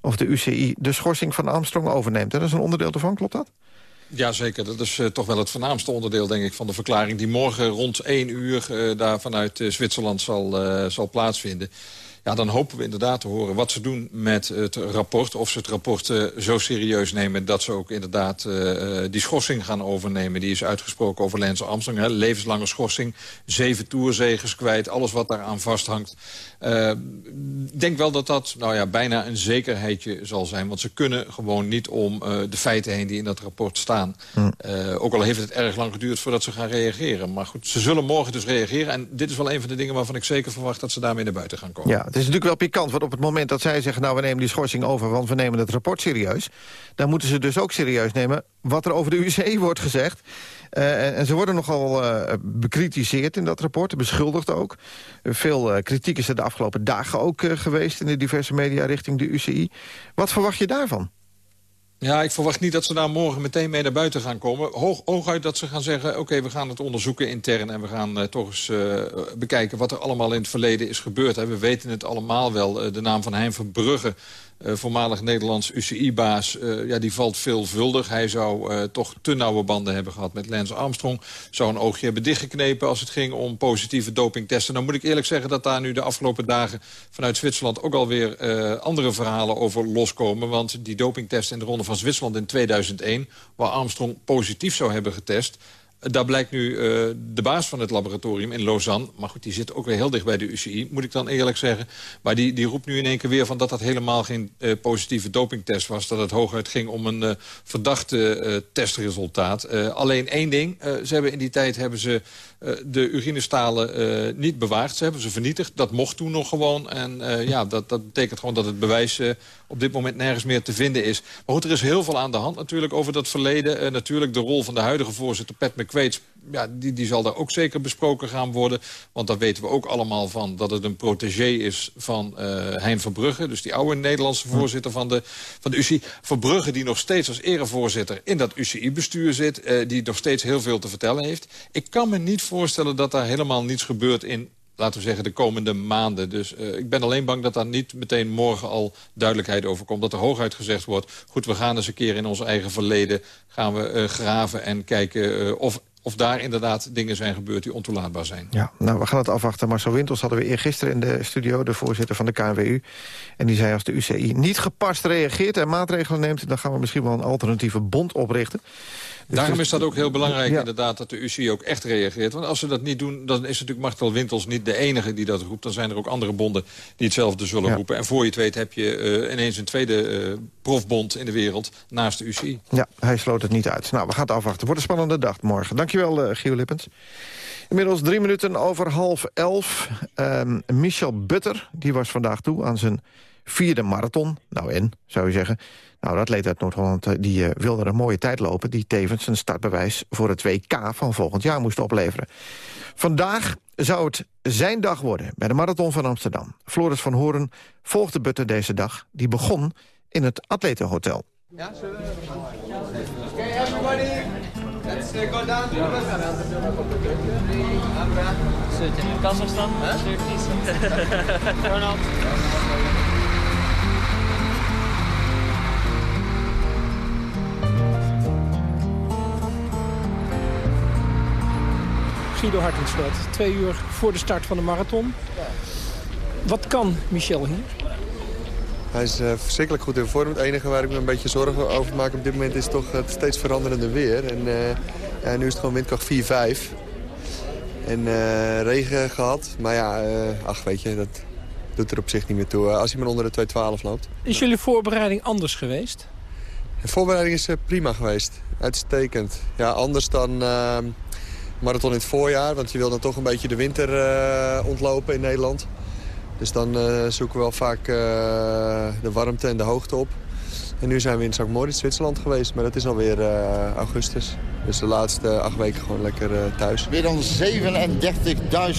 of de UCI de schorsing van Armstrong overneemt. En dat is een onderdeel ervan, klopt dat? Jazeker, dat is uh, toch wel het voornaamste onderdeel denk ik, van de verklaring... die morgen rond 1 uur uh, daar vanuit uh, Zwitserland zal, zal plaatsvinden. Ja, dan hopen we inderdaad te horen wat ze doen met het rapport. Of ze het rapport uh, zo serieus nemen dat ze ook inderdaad uh, die schorsing gaan overnemen. Die is uitgesproken over Lance Armstrong. Hè, levenslange schorsing, zeven toerzegers kwijt, alles wat daaraan vasthangt. Uh, ik denk wel dat dat nou ja, bijna een zekerheidje zal zijn. Want ze kunnen gewoon niet om de feiten heen die in dat rapport staan. Hm. ook al heeft het erg lang geduurd voordat ze gaan reageren. Maar goed, ze zullen morgen dus reageren. En dit is wel een van de dingen waarvan ik zeker verwacht dat ze daarmee naar buiten gaan komen. Ja, het is natuurlijk wel pikant, want op het moment dat zij zeggen... nou, we nemen die schorsing over, want we nemen het rapport serieus... dan moeten ze dus ook serieus nemen wat er over de UCE wordt gezegd. Uh, en, ze worden nogal uh, bekritiseerd in dat rapport, beschuldigd ook. veel uh, kritiek is er de afgelopen dagen ook geweest... in de diverse media richting de UCI. Wat verwacht je daarvan? Ja, ik verwacht niet dat ze daar morgen meteen mee naar buiten gaan komen. Hoog, hooguit dat ze gaan zeggen, oké, we gaan het onderzoeken intern... en we gaan uh, toch eens uh, bekijken wat er allemaal in het verleden is gebeurd. We weten het allemaal wel. Uh, de naam van Hein Verbrugge uh, voormalig Nederlands UCI-baas, uh, ja, die valt veelvuldig. Hij zou uh, toch te nauwe banden hebben gehad met Lance Armstrong. Zou een oogje hebben dichtgeknepen als het ging om positieve dopingtesten. Nou moet ik eerlijk zeggen dat daar nu de afgelopen dagen... vanuit Zwitserland ook alweer andere verhalen over loskomen. Want die dopingtest in de ronde van Zwitserland in 2001... waar Armstrong positief zou hebben getest daar blijkt nu uh, de baas van het laboratorium in Lausanne... maar goed, die zit ook weer heel dicht bij de UCI, moet ik dan eerlijk zeggen. Maar die, die roept nu in één keer weer van dat dat helemaal geen uh, positieve dopingtest was. Dat het hooguit ging om een uh, verdachte testresultaat. alleen één ding, ze hebben in die tijd hebben ze de urinestalen niet bewaard. Ze hebben ze vernietigd. Dat mocht toen nog gewoon. En ja, dat, dat betekent gewoon dat het bewijs op dit moment nergens meer te vinden is. Maar goed, er is heel veel aan de hand natuurlijk over dat verleden. natuurlijk de rol van de huidige voorzitter Pat McQueen ja, die, die zal daar ook zeker besproken gaan worden. Want daar weten we ook allemaal van dat het een protégé is van uh, Hein Verbrugge. Dus die oude Nederlandse voorzitter van de, van de UCI. Verbrugge die nog steeds als erevoorzitter in dat UCI-bestuur zit. Uh, die nog steeds heel veel te vertellen heeft. Ik kan me niet voorstellen dat daar helemaal niets gebeurt in laten we zeggen, de komende maanden. Dus uh, ik ben alleen bang dat daar niet meteen morgen al duidelijkheid over komt. Dat er hooguit gezegd wordt, goed, we gaan eens een keer in ons eigen verleden... gaan we uh, graven en kijken uh, of of daar inderdaad dingen zijn gebeurd die ontoelaatbaar zijn. Ja, nou, we gaan het afwachten. Marcel Wintels hadden we eergisteren in de studio... de voorzitter van de KNWU. En die zei als de UCI niet gepast reageert en maatregelen neemt... dan gaan we misschien wel een alternatieve bond oprichten. Dus Daarom is dat ook heel belangrijk inderdaad dat de UCI ook echt reageert. Want als ze dat niet doen, dan is natuurlijk Martel Wintels niet de enige die dat roept. Dan zijn er ook andere bonden die hetzelfde zullen roepen. En voor je het weet heb je uh, ineens een tweede uh, profbond in de wereld naast de UCI. Ja, hij sloot het niet uit. Nou, we gaan het afwachten. Wordt een spannende dag morgen. Dankjewel, uh, Gio Lippens. Inmiddels drie minuten over half elf. Um, Michel Butter, die was vandaag toe aan zijn vierde marathon. Nou en, zou je zeggen. Nou, dat leed uit Noord-Holland. Eh, die uh, wilde een mooie tijd lopen... die tevens een startbewijs voor het WK van volgend jaar moest opleveren. Vandaag zou het zijn dag worden bij de Marathon van Amsterdam. Floris van Horen volgde Butter deze dag. Die begon in het Atletenhotel. Ja, zullen we... Okay, everybody, let's uh, go down to the staan? Ronald. Guido Hartensveld. Twee uur voor de start van de marathon. Wat kan Michel hier? Hij is verschrikkelijk goed in vorm. Het enige waar ik me een beetje zorgen over maak op dit moment is toch het steeds veranderende weer. En ja, nu is het gewoon windkracht 4-5. En regen gehad. Maar ja, ach weet je, dat doet er op zich niet meer toe. als hij maar onder de 2.12 loopt. Is jullie voorbereiding anders geweest? De voorbereiding is prima geweest. Uitstekend. Ja, anders dan marathon in het voorjaar. Want je wil dan toch een beetje de winter uh, ontlopen in Nederland. Dus dan uh, zoeken we wel vaak uh, de warmte en de hoogte op. En nu zijn we in St. Moritz, Zwitserland geweest. Maar dat is alweer augustus. Dus de laatste acht weken gewoon lekker thuis. Meer dan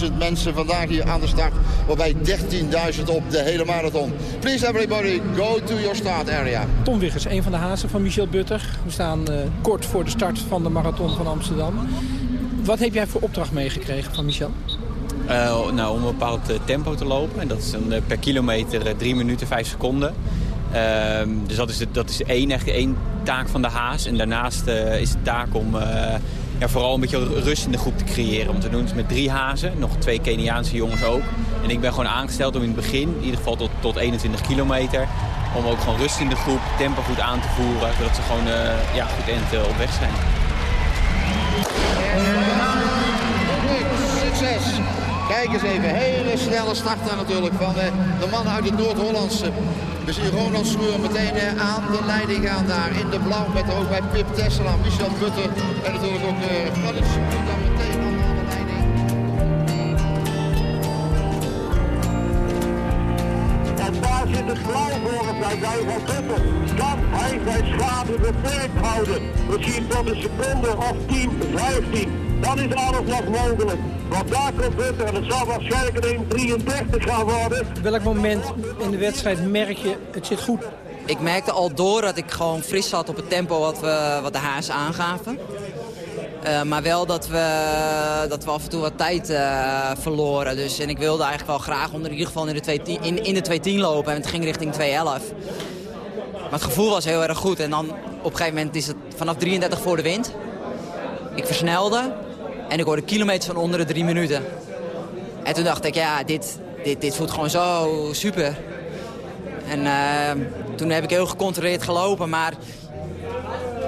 37.000 mensen vandaag hier aan de start. Waarbij 13.000 op de hele marathon. Please everybody, go to your start area. Tom Wiggers, een van de hazen van Michel Butter. We staan kort voor de start van de marathon van Amsterdam. Wat heb jij voor opdracht meegekregen van Michel? Uh, nou, om een bepaald uh, tempo te lopen. En dat is dan uh, per kilometer 3 minuten 5 seconden. Ehm, dus dat is, de, dat is één, echt één taak van de haas. En daarnaast is de taak om ja, vooral een beetje rust in de groep te creëren. Om te doen met drie hazen, nog twee Keniaanse jongens ook. En ik ben gewoon aangesteld om in het begin, in ieder geval tot, tot 21 kilometer... om ook gewoon rust in de groep, tempo goed aan te voeren... zodat ze gewoon ja, goed end op weg zijn. Kijk eens even, hele snelle start daar natuurlijk van eh, de man uit het Noord-Hollandse. We zien Ronald Schreur meteen eh, aan de leiding gaan daar in de blauw met ook bij Pip Tessela, Michel Butter en natuurlijk ook uh, daar zit het blauw voor op bij van Butter. Kan hij zijn schade beperkt houden? Misschien tot een seconde of 10, 15 dan is alles nog mogelijk. Want daar komt het en het zal waarschijnlijk een 33 gaan worden. Welk moment in de wedstrijd merk je, het zit goed? Ik merkte al door dat ik gewoon fris zat op het tempo wat, we, wat de Haas aangaven. Uh, maar wel dat we, dat we af en toe wat tijd uh, verloren. Dus, en ik wilde eigenlijk wel graag onder in ieder geval in de 210, in, in de 210 lopen. En het ging richting 211. Maar het gevoel was heel erg goed. En dan op een gegeven moment is het vanaf 33 voor de wind. Ik versnelde. En ik hoorde kilometers van onder de drie minuten. En toen dacht ik, ja, dit, dit, dit voelt gewoon zo super. En uh, toen heb ik heel gecontroleerd gelopen, maar...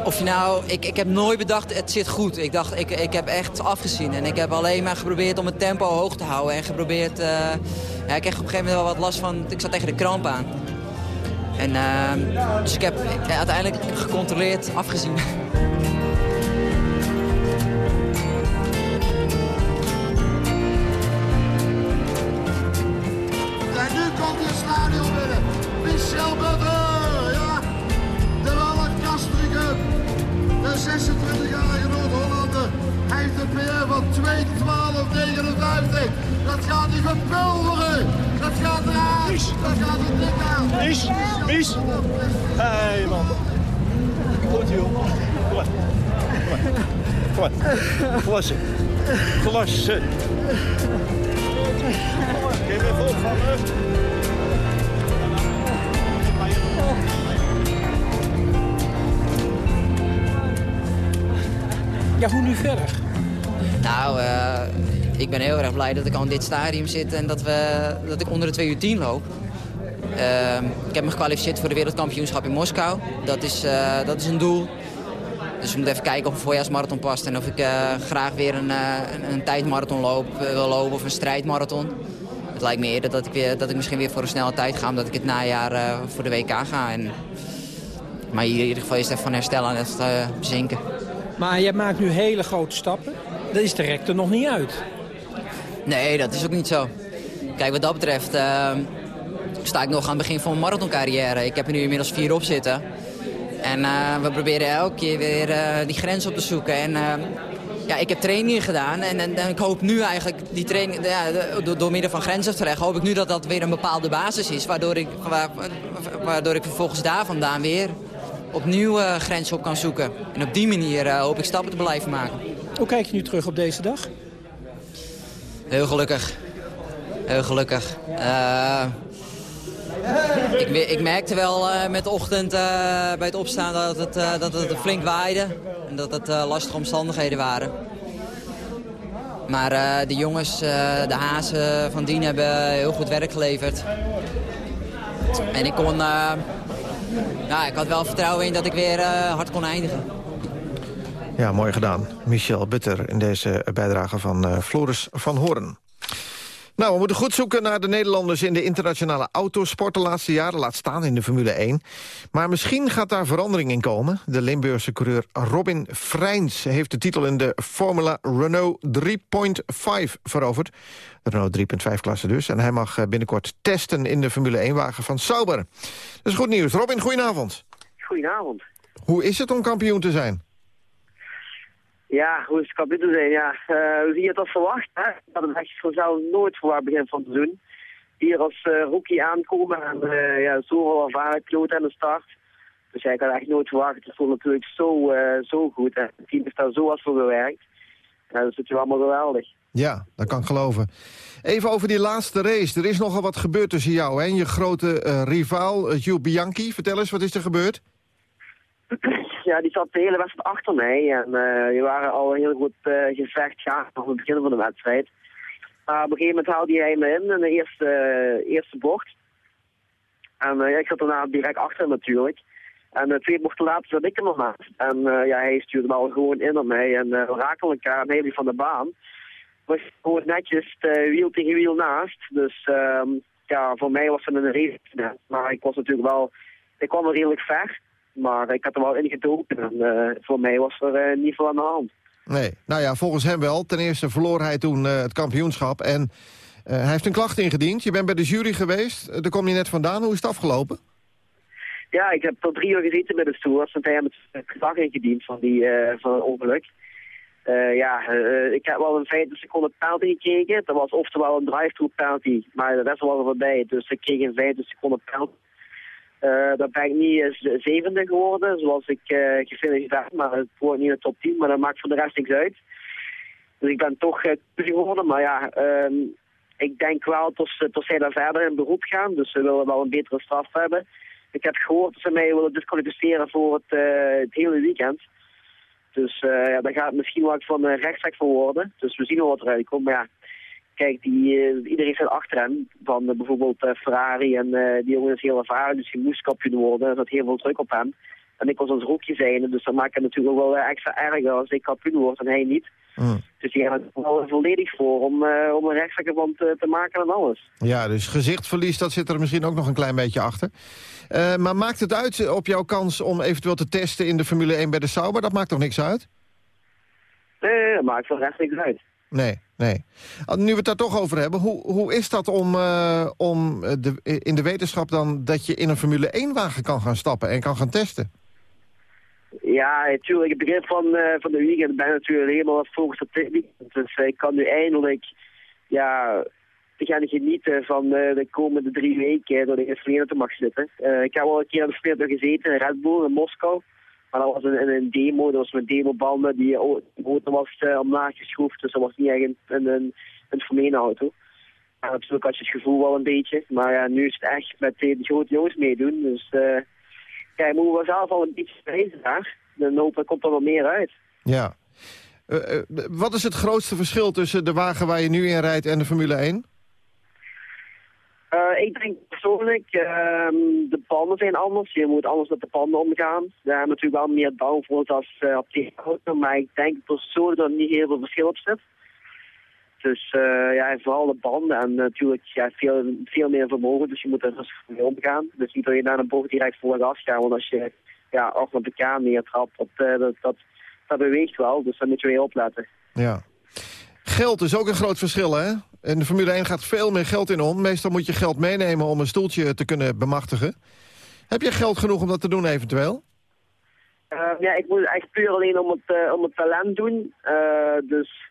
Of je nou, ik, ik heb nooit bedacht, het zit goed. Ik dacht, ik, ik heb echt afgezien. En ik heb alleen maar geprobeerd om het tempo hoog te houden. En geprobeerd, uh, ja, ik kreeg op een gegeven moment wel wat last van, ik zat tegen de kramp aan. En, uh, dus ik heb uiteindelijk gecontroleerd afgezien. van 2.12.59. Dat gaat hij verpulveren. Dat gaat eraan. Dat gaat er dik aan. Mies, Mies. Hé hey, man. Goed joh. Kom maar. Kom maar. Klasse. Klasse. Geef even opvangen. Ja, hoe nu verder? Nou, uh, ik ben heel erg blij dat ik al in dit stadium zit en dat, we, dat ik onder de 2 uur 10 loop. Uh, ik heb me gekwalificeerd voor de wereldkampioenschap in Moskou. Dat is, uh, dat is een doel. Dus we moeten even kijken of een voorjaarsmarathon past en of ik uh, graag weer een, een, tijdmarathon loop, wil lopen of een strijdmarathon. Het lijkt me eerder dat ik, weer, dat ik misschien weer voor een snelle tijd ga, omdat ik het najaar voor de WK ga. En, maar in ieder geval is het van herstellen en het bezinken. Maar je maakt nu hele grote stappen dat is de rector nog niet uit. Nee, dat is ook niet zo. Kijk, wat dat betreft uh, sta ik nog aan het begin van mijn marathoncarrière. Ik heb er nu inmiddels vier op zitten. En uh, we proberen elke keer weer uh, die grens op te zoeken. En ja, ik heb trainingen gedaan en, ik hoop nu eigenlijk die training, ja, door, middel van grenzen terecht, hoop ik nu dat dat weer een bepaalde basis is. Waardoor ik, waardoor ik vervolgens daar vandaan weer opnieuw grenzen op kan zoeken. En op die manier hoop ik stappen te blijven maken. Hoe kijk je nu terug op deze dag? Heel gelukkig. Heel gelukkig. Uh, ik, ik, merkte wel uh, met de ochtend uh, bij het opstaan dat het, dat het flink waaide. En dat het lastige omstandigheden waren. Maar de jongens, de hazen van Dien hebben heel goed werk geleverd. En ik kon... ja, ik had wel vertrouwen in dat ik weer hard kon eindigen. Ja, mooi gedaan. Michel Butter in deze bijdrage van Floris van Hoorn. Nou, we moeten goed zoeken naar de Nederlanders in de internationale autosport de laatste jaren. Laat staan in de Formule 1. Maar misschien gaat daar verandering in komen. De Limburgse coureur Robin Freins heeft de titel in de Formula Renault 3.5 veroverd. De Renault 3.5-klasse dus. En hij mag eh, binnenkort testen in de Formule 1-wagen van Sauber. Dat is goed nieuws. Robin, goedenavond. Goedenavond. Hoe is het om kampioen te zijn? Ja, hoe is het kampioen te zijn? Ja, uh, wie het had verwacht, hè? Ik had het echt vanzelf nooit verwacht begin van het seizoen. Hier als uh, rookie aankomen en uh, ja, zoveel ervaren piloot aan de start. Dus ja, ik had echt nooit verwacht. Het voelt natuurlijk zo, zo goed. Hè. Het team heeft daar zo hard voor gewerkt. Ja, dat is natuurlijk allemaal geweldig. Ja, dat kan ik geloven. Even over die laatste race. Er is nogal wat gebeurd tussen jou en je grote rivaal, Jules Bianchi. Vertel eens, wat is er gebeurd? ja, die zat de hele wedstrijd achter mij. En uh, die waren al heel goed uh, gevecht gaan van het begin van de wedstrijd. Maar op een gegeven moment haalde hij me in in de eerste, eerste bocht. En ja, ik zat daarna direct achter natuurlijk. En twee bochten later zat ik er nog naast. En ja, hij stuurde wel gewoon in op mij. En we raken elkaar en hij van de baan. Was gewoon netjes wiel tegen wiel naast. Dus ehm, ja, voor mij was het een race. Maar ik was natuurlijk wel... Ik kwam er redelijk ver. Maar ik had er wel in gedoken en uh, voor mij was er uh, niet veel aan de hand. Nee, nou ja, volgens hem wel. Ten eerste verloor hij toen uh, het kampioenschap en hij heeft een klacht ingediend. Je bent bij de jury geweest, daar kom je net vandaan. Hoe is het afgelopen? Ja, ik heb tot drie uur gezeten bij de stewards en hij heeft het klacht ingediend van, die, van het ongeluk. ja, ik heb wel een 50 seconden penalty gekregen. Dat was oftewel een drive-through penalty, maar de rest was er voorbij. Dus ik kreeg een 50 seconden penalty. Uh, dan ben ik niet eens zevende geworden, zoals ik uh, gefinished heb. Maar het wordt niet in de top 10, maar dat maakt voor de rest niks uit. Dus ik ben toch uh, geworden. Maar ja, uh, ik denk wel dat, dat zij daar verder in beroep gaan. Dus ze willen wel een betere straf hebben. Ik heb gehoord dat ze mij willen disqualificeren voor het, hele weekend. Dus ja, daar gaat het misschien wat van rechtszaak voor worden. Dus we zien wel wat eruit komt. Maar ja, Kijk, die, uh, iedereen staat achter hem. Van uh, bijvoorbeeld uh, Ferrari en die jongen is heel ervaren, dus hij moest kampioen worden. Er zat heel veel druk op hem. En ik was als roekje zijn, dus dat maakt het natuurlijk wel extra erger als ik kampioen word en hij niet. Mm. Dus die hebben er wel volledig voor om, om een rechtszakenband te, te maken en alles. Ja, dus gezichtverlies, dat zit er misschien ook nog een klein beetje achter. maar maakt het uit op jouw kans om eventueel te testen in de Formule 1 bij de Sauber? Dat maakt toch niks uit? Nee, dat maakt voor recht niks uit. Nee, nee. Nu we het daar toch over hebben, hoe, hoe is dat om, uh, om de, in de wetenschap dan dat je in een Formule 1-wagen kan gaan stappen en kan gaan testen? Ja, natuurlijk. Het begin van, uh, van de weekend ben ik natuurlijk helemaal gefocust op techniek. Dus ik kan nu eindelijk ja, gaan genieten van de komende drie weken dat ik in Verenigd mag zitten. ik heb al een keer aan de Verenigd gezeten in Red Bull in Moskou. Maar dat was een, een demo, dat was met demobanden. Die auto was uh, omlaag geschroefd, dus dat was niet echt een, een, een, auto. En natuurlijk had je het gevoel wel een beetje. Maar ja, nu is het echt met de grote jongens meedoen. Dus uh, ja, moeten we zelf al een beetje bezig daar. Dan komt er wel meer uit. Ja. Uh, wat is het grootste verschil tussen de wagen waar je nu in rijdt en de Formule 1? Uh, ik denk persoonlijk, uh, de panden zijn anders. Je moet anders met de panden omgaan. We hebben natuurlijk wel meer downforce als uh, op die auto, maar ik denk persoonlijk dat er niet heel veel verschil op zit. Dus uh, ja, vooral de banden en natuurlijk ja, veel, veel meer vermogen, dus je moet er rustig mee omgaan. Dus niet dat je naar een bocht direct voor gas gaat, want als je ja, achter de kraan neertrapt, dat, dat, dat, dat beweegt wel, dus daar moet je mee opletten. Ja. Geld is ook een groot verschil, hè? In de Formule 1 gaat veel meer geld in om. Meestal moet je geld meenemen om een stoeltje te kunnen bemachtigen. Heb je geld genoeg om dat te doen eventueel? Uh, ja, ik moet eigenlijk puur alleen om het, uh, om het talent doen. Uh, dus,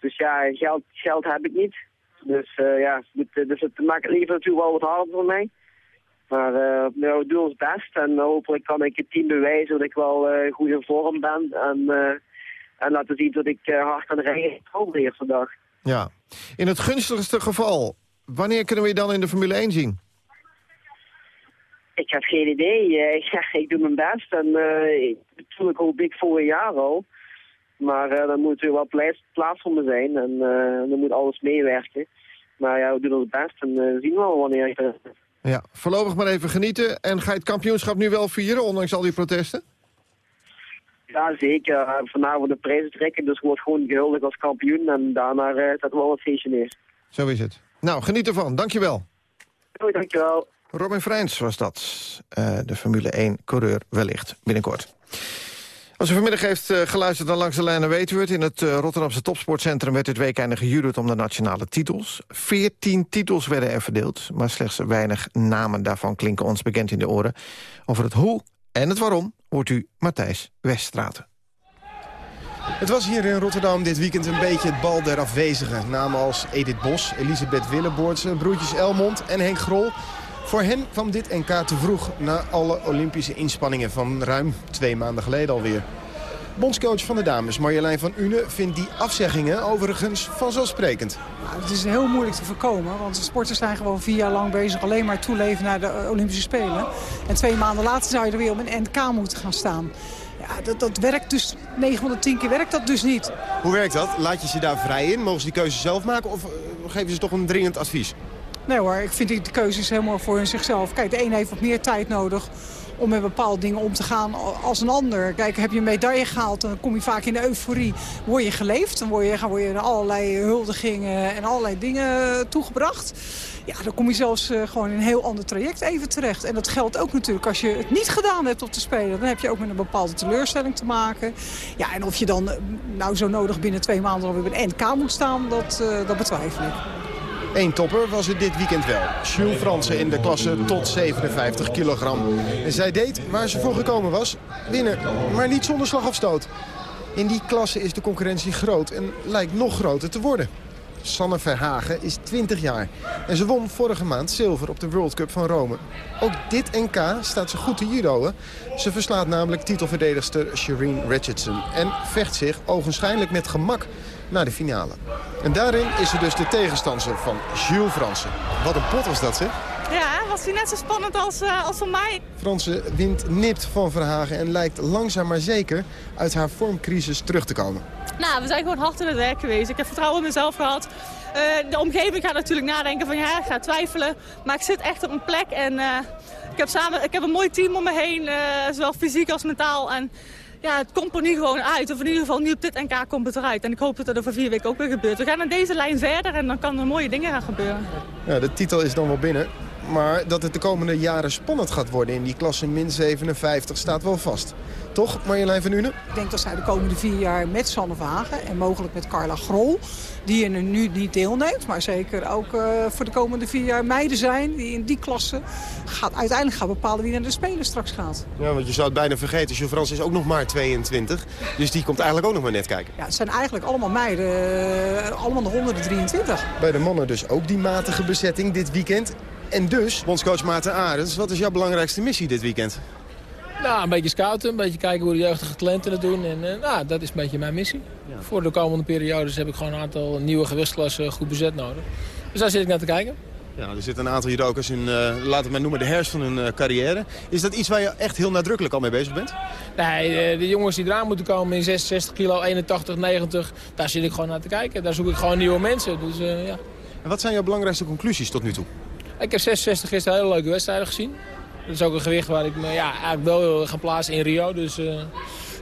dus ja, geld, geld heb ik niet. Dus ja, dus het maakt het leven natuurlijk wel wat harder voor mij. Maar nou, we doen ons best en hopelijk kan ik het team bewijzen dat ik wel goed in vorm ben. En, en laten zien dat ik hard kan rijden de eerste dag. Ja. In het gunstigste geval, wanneer kunnen we je dan in de Formule 1 zien? Ik heb geen idee. Ja, ik doe mijn best en uh, natuurlijk hoop ik vorig jaar al. Maar uh, dan moet er wel plaats, plaats voor me zijn en uh, dan moet alles meewerken. Maar ja, we doen ons best en zien we wel wanneer ik. Ja, voorlopig maar even genieten. En ga je het kampioenschap nu wel vieren, ondanks al die protesten? Ja, zeker. Uh, vanavond de prijzen trekken, dus wordt gewoon gehuldigd als kampioen. En daarna uh, staat wel een feestje neer. Zo is het. Nou, geniet ervan. Dankjewel. Hoi, dankjewel. Robin Freins was dat. Uh, de Formule 1-coureur wellicht binnenkort. Als u vanmiddag heeft uh, geluisterd naar Langs de Lijnen weet u het. In het uh, Rotterdamse Topsportcentrum werd dit week einde gejudo'd om de nationale titels. Veertien titels werden er verdeeld, maar slechts weinig namen daarvan klinken ons bekend in de oren. Over het hoe en het waarom hoort u Matthijs Weststraten. Het was hier in Rotterdam dit weekend een beetje het bal der afwezigen. Namen als Edith Bos, Elisabeth Willeboortse, broertjes Elmond en Henk Grol. Voor hen kwam dit NK te vroeg na alle Olympische inspanningen van ruim twee maanden geleden alweer. Bondscoach van de dames, Marjolein van Une, vindt die afzeggingen overigens vanzelfsprekend. Nou, het is heel moeilijk te voorkomen, want de sporters zijn gewoon vier jaar lang bezig alleen maar toeleven naar de Olympische Spelen. En twee maanden later zou je er weer op een NK moeten gaan staan. Ja, dat, dat werkt dus, 9 van de 10 keer werkt dat dus niet. Hoe werkt dat? Laat je ze daar vrij in? Mogen ze die keuze zelf maken of uh, geven ze toch een dringend advies? Nee hoor, ik vind die keuzes helemaal voor zichzelf. Kijk, de een heeft wat meer tijd nodig om met bepaalde dingen om te gaan als een ander. Kijk, heb je een medaille gehaald, dan kom je vaak in de euforie. Word je geleefd, dan word je, word je allerlei huldigingen en allerlei dingen toegebracht. Ja, dan kom je zelfs uh, gewoon in een heel ander traject even terecht. En dat geldt ook natuurlijk als je het niet gedaan hebt op te spelen. Dan heb je ook met een bepaalde teleurstelling te maken. Ja, en of je dan nou zo nodig binnen twee maanden alweer bij een NK moet staan, dat, uh, dat betwijfel ik. Eén topper was het dit weekend wel. Jules Fransen in de klasse tot 57 kilogram. En zij deed waar ze voor gekomen was. Winnen, maar niet zonder slag of stoot. In die klasse is de concurrentie groot en lijkt nog groter te worden. Sanne Verhagen is 20 jaar. En ze won vorige maand zilver op de World Cup van Rome. Ook dit NK staat ze goed te judoën. Ze verslaat namelijk titelverdedigster Shireen Richardson. En vecht zich ogenschijnlijk met gemak naar de finale. En daarin is ze dus de tegenstander van Jules Fransen. Wat een pot was dat, zeg. Ja, was hij net zo spannend als, uh, als van mij. Fransen wint nipt van Verhagen en lijkt langzaam maar zeker uit haar vormcrisis terug te komen. Nou, we zijn gewoon hard aan het werk geweest. Ik heb vertrouwen in mezelf gehad. Uh, de omgeving gaat natuurlijk nadenken van ja, ik ga twijfelen. Maar ik zit echt op een plek en uh, ik, heb samen, ik heb een mooi team om me heen. zowel fysiek als mentaal. En ja, het komt er nu gewoon uit. Of in ieder geval nu op dit NK komt het eruit. En ik hoop dat dat over vier weken ook weer gebeurt. We gaan aan deze lijn verder en dan kan er mooie dingen gaan gebeuren. Ja, de titel is dan wel binnen. Maar dat het de komende jaren spannend gaat worden in die klasse min 57 staat wel vast. Toch, Marjolein van Une? Ik denk dat zij de komende vier jaar met Sanne Wagen en mogelijk met Carla Grol... die er nu niet deelneemt, maar zeker ook uh, voor de komende vier jaar meiden zijn... die in die klasse gaat, uiteindelijk gaan bepalen wie naar de Spelen straks gaat. Ja, want je zou het bijna vergeten. Jules Frans is ook nog maar 22, dus die komt eigenlijk ook nog maar net kijken. Ja, het zijn eigenlijk allemaal meiden, uh, allemaal de 123. Bij de mannen dus ook die matige bezetting dit weekend. En dus, bondscoach Maarten Arends, wat is jouw belangrijkste missie dit weekend? Nou, een beetje scouten, een beetje kijken hoe de jeugdige talenten het doen. En uh, nou, dat is een beetje mijn missie. Ja. Voor de komende periodes heb ik gewoon een aantal nieuwe gewichtsklassen goed bezet nodig. Dus daar zit ik naar te kijken. Ja, er zitten een aantal judokers in, uh, laten we maar noemen, de herfst van hun uh, carrière. Is dat iets waar je echt heel nadrukkelijk al mee bezig bent? Nee, de jongens die eraan moeten komen in 66 kilo, 81, 90, daar zit ik gewoon naar te kijken. Daar zoek ik gewoon nieuwe mensen. Dus, ja. En wat zijn jouw belangrijkste conclusies tot nu toe? Ik heb 66 gisteren hele leuke wedstrijden gezien. Dat is ook een gewicht waar ik me ja, eigenlijk wel wil gaan plaatsen in Rio. Dus uh,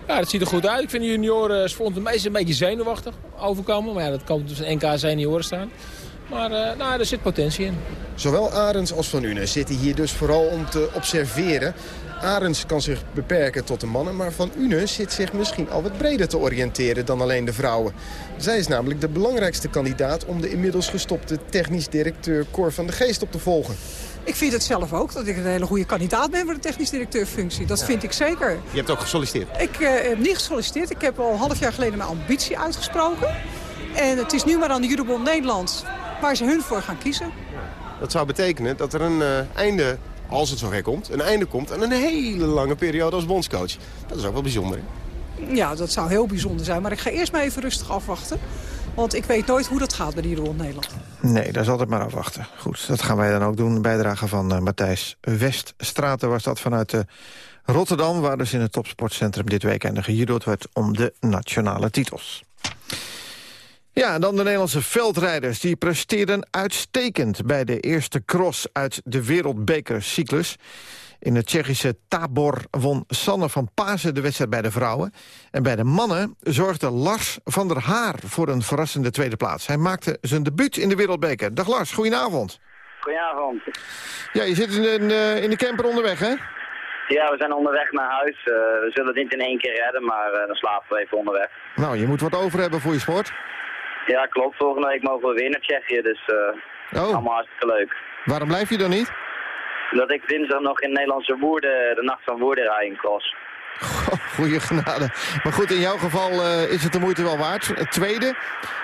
ja, dat ziet er goed uit. Ik vind de junioren vond het meestal een beetje zenuwachtig overkomen. Maar ja, dat kan dus een NK senioren staan. Maar uh, nou, er zit potentie in. Zowel Arends als Van Une zitten hier dus vooral om te observeren. Arends kan zich beperken tot de mannen, maar Van Une zit zich misschien al wat breder te oriënteren dan alleen de vrouwen. Zij is namelijk de belangrijkste kandidaat om de inmiddels gestopte technisch directeur Cor van de Geest op te volgen. Ik vind het zelf ook, dat ik een hele goede kandidaat ben voor de technisch directeurfunctie. Dat ja. vind ik zeker. Je hebt ook gesolliciteerd? Ik uh, heb niet gesolliciteerd. Ik heb al een half jaar geleden mijn ambitie uitgesproken. En het is nu maar aan de Judobond Nederland waar ze hun voor gaan kiezen. Dat zou betekenen dat er een uh, einde, als het zover komt, een einde komt aan een hele lange periode als bondscoach. Dat is ook wel bijzonder. Hè? Ja, dat zou heel bijzonder zijn. Maar ik ga eerst maar even rustig afwachten. Want ik weet nooit hoe dat gaat bij de Judobond Nederland. Nee, daar zal het maar afwachten. Goed, dat gaan wij dan ook doen. Bijdrage van uh, Matthijs Weststraten was dat vanuit uh, Rotterdam... waar dus in het topsportcentrum dit weekend gejudo'd werd om de nationale titels. Ja, en dan de Nederlandse veldrijders. Die presteerden uitstekend bij de eerste cross uit de wereldbekercyclus. In het Tsjechische Tabor won Sanne van Pasen de wedstrijd bij de vrouwen. En bij de mannen zorgde Lars van der Haar voor een verrassende tweede plaats. Hij maakte zijn debuut in de wereldbeker. Dag Lars, goedenavond. Goedenavond. Ja, je zit in, een, eh, in de camper onderweg, hè? Ja, we zijn onderweg naar huis. Eh, we zullen het niet in één keer redden, maar eh, dan slapen we even onderweg. Nou, je moet wat over hebben voor je sport. Ja, klopt. Volgende week mogen we weer naar Tsjechië, dus uh, oh. allemaal hartstikke leuk. Waarom blijf je dan niet? Dat ik dinsdag nog in Nederlandse Woerden, de nacht van Woerden rij in cross. Goeie genade. Maar goed, in jouw geval uh, is het de moeite wel waard. Het tweede,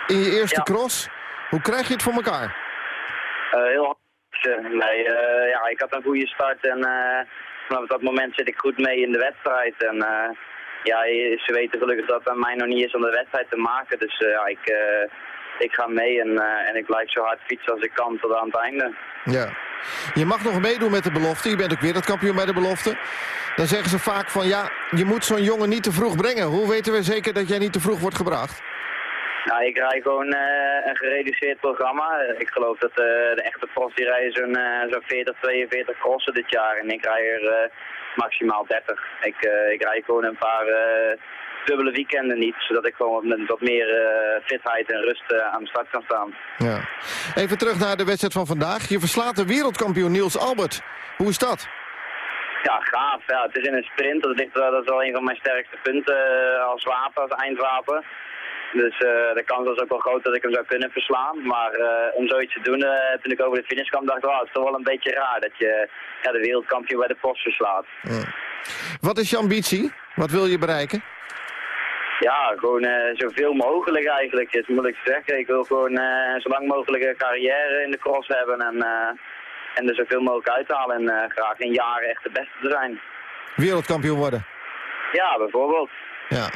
in je eerste Ja. cross. Hoe krijg je het voor elkaar? Eh, heel hard. Nee, eh, ja, ik had een goede start en eh, vanaf dat moment zit ik goed mee in de wedstrijd. En eh, ja, ze weten gelukkig dat het aan mij nog niet is om de wedstrijd te maken. Dus eh, ja, ik, eh, ik ga mee en, eh, en ik blijf zo hard fietsen als ik kan tot aan het einde. Ja. Je mag nog meedoen met de belofte. Je bent ook wereldkampioen bij de belofte. Dan zeggen ze vaak van ja, je moet zo'n jongen niet te vroeg brengen. Hoe weten we zeker dat jij niet te vroeg wordt gebracht? Nou, ik rij gewoon eh, een gereduceerd programma. Ik geloof dat eh, de echte profs die rijden zo'n zo'n 40, 42 crossen dit jaar. En ik rij er maximaal 30. Ik, ik rij gewoon een paar dubbele weekenden niet. Zodat ik gewoon met wat meer eh, fitheid en rust eh, aan de start kan staan. Ja. Even terug naar de wedstrijd van vandaag. Je verslaat de wereldkampioen Niels Albert. Hoe is dat? Ja, gaaf. Ja, het is in een sprint. Dat, ligt, wel- dat is wel een van mijn sterkste punten eh, als wapen, als eindwapen. Dus eh, de kans was ook wel groot dat ik hem zou kunnen verslaan. Maar eh, om zoiets te doen, eh, toen ik over de finish kwam, dacht ik, wow, het is toch wel een beetje raar dat je ja, de wereldkampioen bij de post verslaat. Wat is je ambitie? Wat wil je bereiken? Ja, gewoon eh, zoveel mogelijk eigenlijk, is moeilijk te zeggen. Ik wil gewoon eh, zo lang mogelijk een carrière in de cross hebben en, eh, en er zoveel mogelijk uithalen. En graag in jaren echt de beste te zijn. Wereldkampioen worden. Ja, bijvoorbeeld. Ja.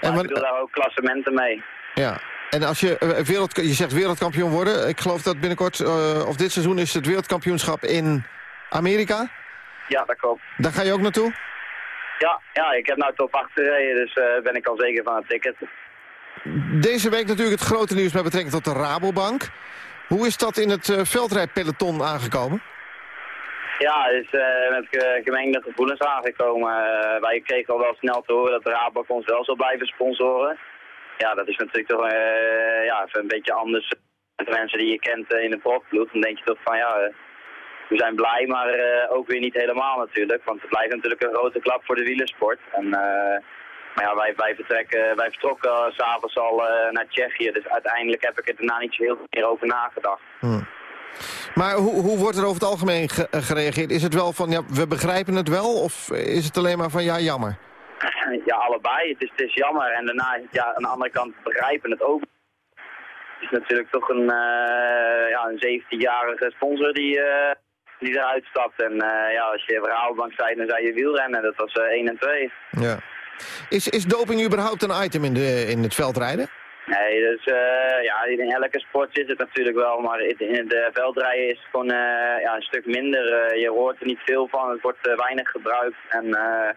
En ik bedoel daar ook klassementen mee. Ja. En als je, wereld, je zegt wereldkampioen worden. Ik geloof dat binnenkort, of dit seizoen is het wereldkampioenschap in Amerika. Ja, dat klopt. Daar ga je ook naartoe? Ja, ja, ik heb nou top 8 gereden, dus eh, ben ik al zeker van het ticket. Deze week natuurlijk het grote nieuws met betrekking tot de Rabobank. Hoe is dat in het eh, veldrijpeloton aangekomen? Ja, het is eh, met ge- gemengde gevoelens aangekomen. Wij kregen al wel snel te horen dat de Rabobank ons wel zal blijven sponsoren. Ja, dat is natuurlijk toch ja, even een beetje anders met de mensen die je kent in de profploeg. Dan denk je toch van ja, we zijn blij, maar eh, ook weer niet helemaal natuurlijk. Want het blijft natuurlijk een grote klap voor de wielersport. En, eh, maar ja, wij, wij, vertrekken, wij vertrokken s'avonds al eh, naar Tsjechië. Dus uiteindelijk heb ik er daarna niet zo heel veel meer over nagedacht. Maar hoe, hoe wordt er over het algemeen ge- gereageerd? Is het wel van, ja, we begrijpen het wel? Of is het alleen maar van, ja, jammer? Ja, allebei. Het is, het is jammer. En daarna ja, aan de andere kant begrijpen het ook. Het is natuurlijk toch een, ja, een 17-jarige sponsor die, die eruit stapt. En eh, ja, als je Rabobank zei, dan zei je wielrennen. Dat was eh 1 en 2. Ja. Is, is doping überhaupt een item in, de, in het veldrijden? Nee, dus eh, ja, in elke sport is het natuurlijk wel, maar in de veldrijden is het gewoon eh, ja, een stuk minder. Eh, je hoort er niet veel van, het wordt eh, weinig gebruikt. En eh,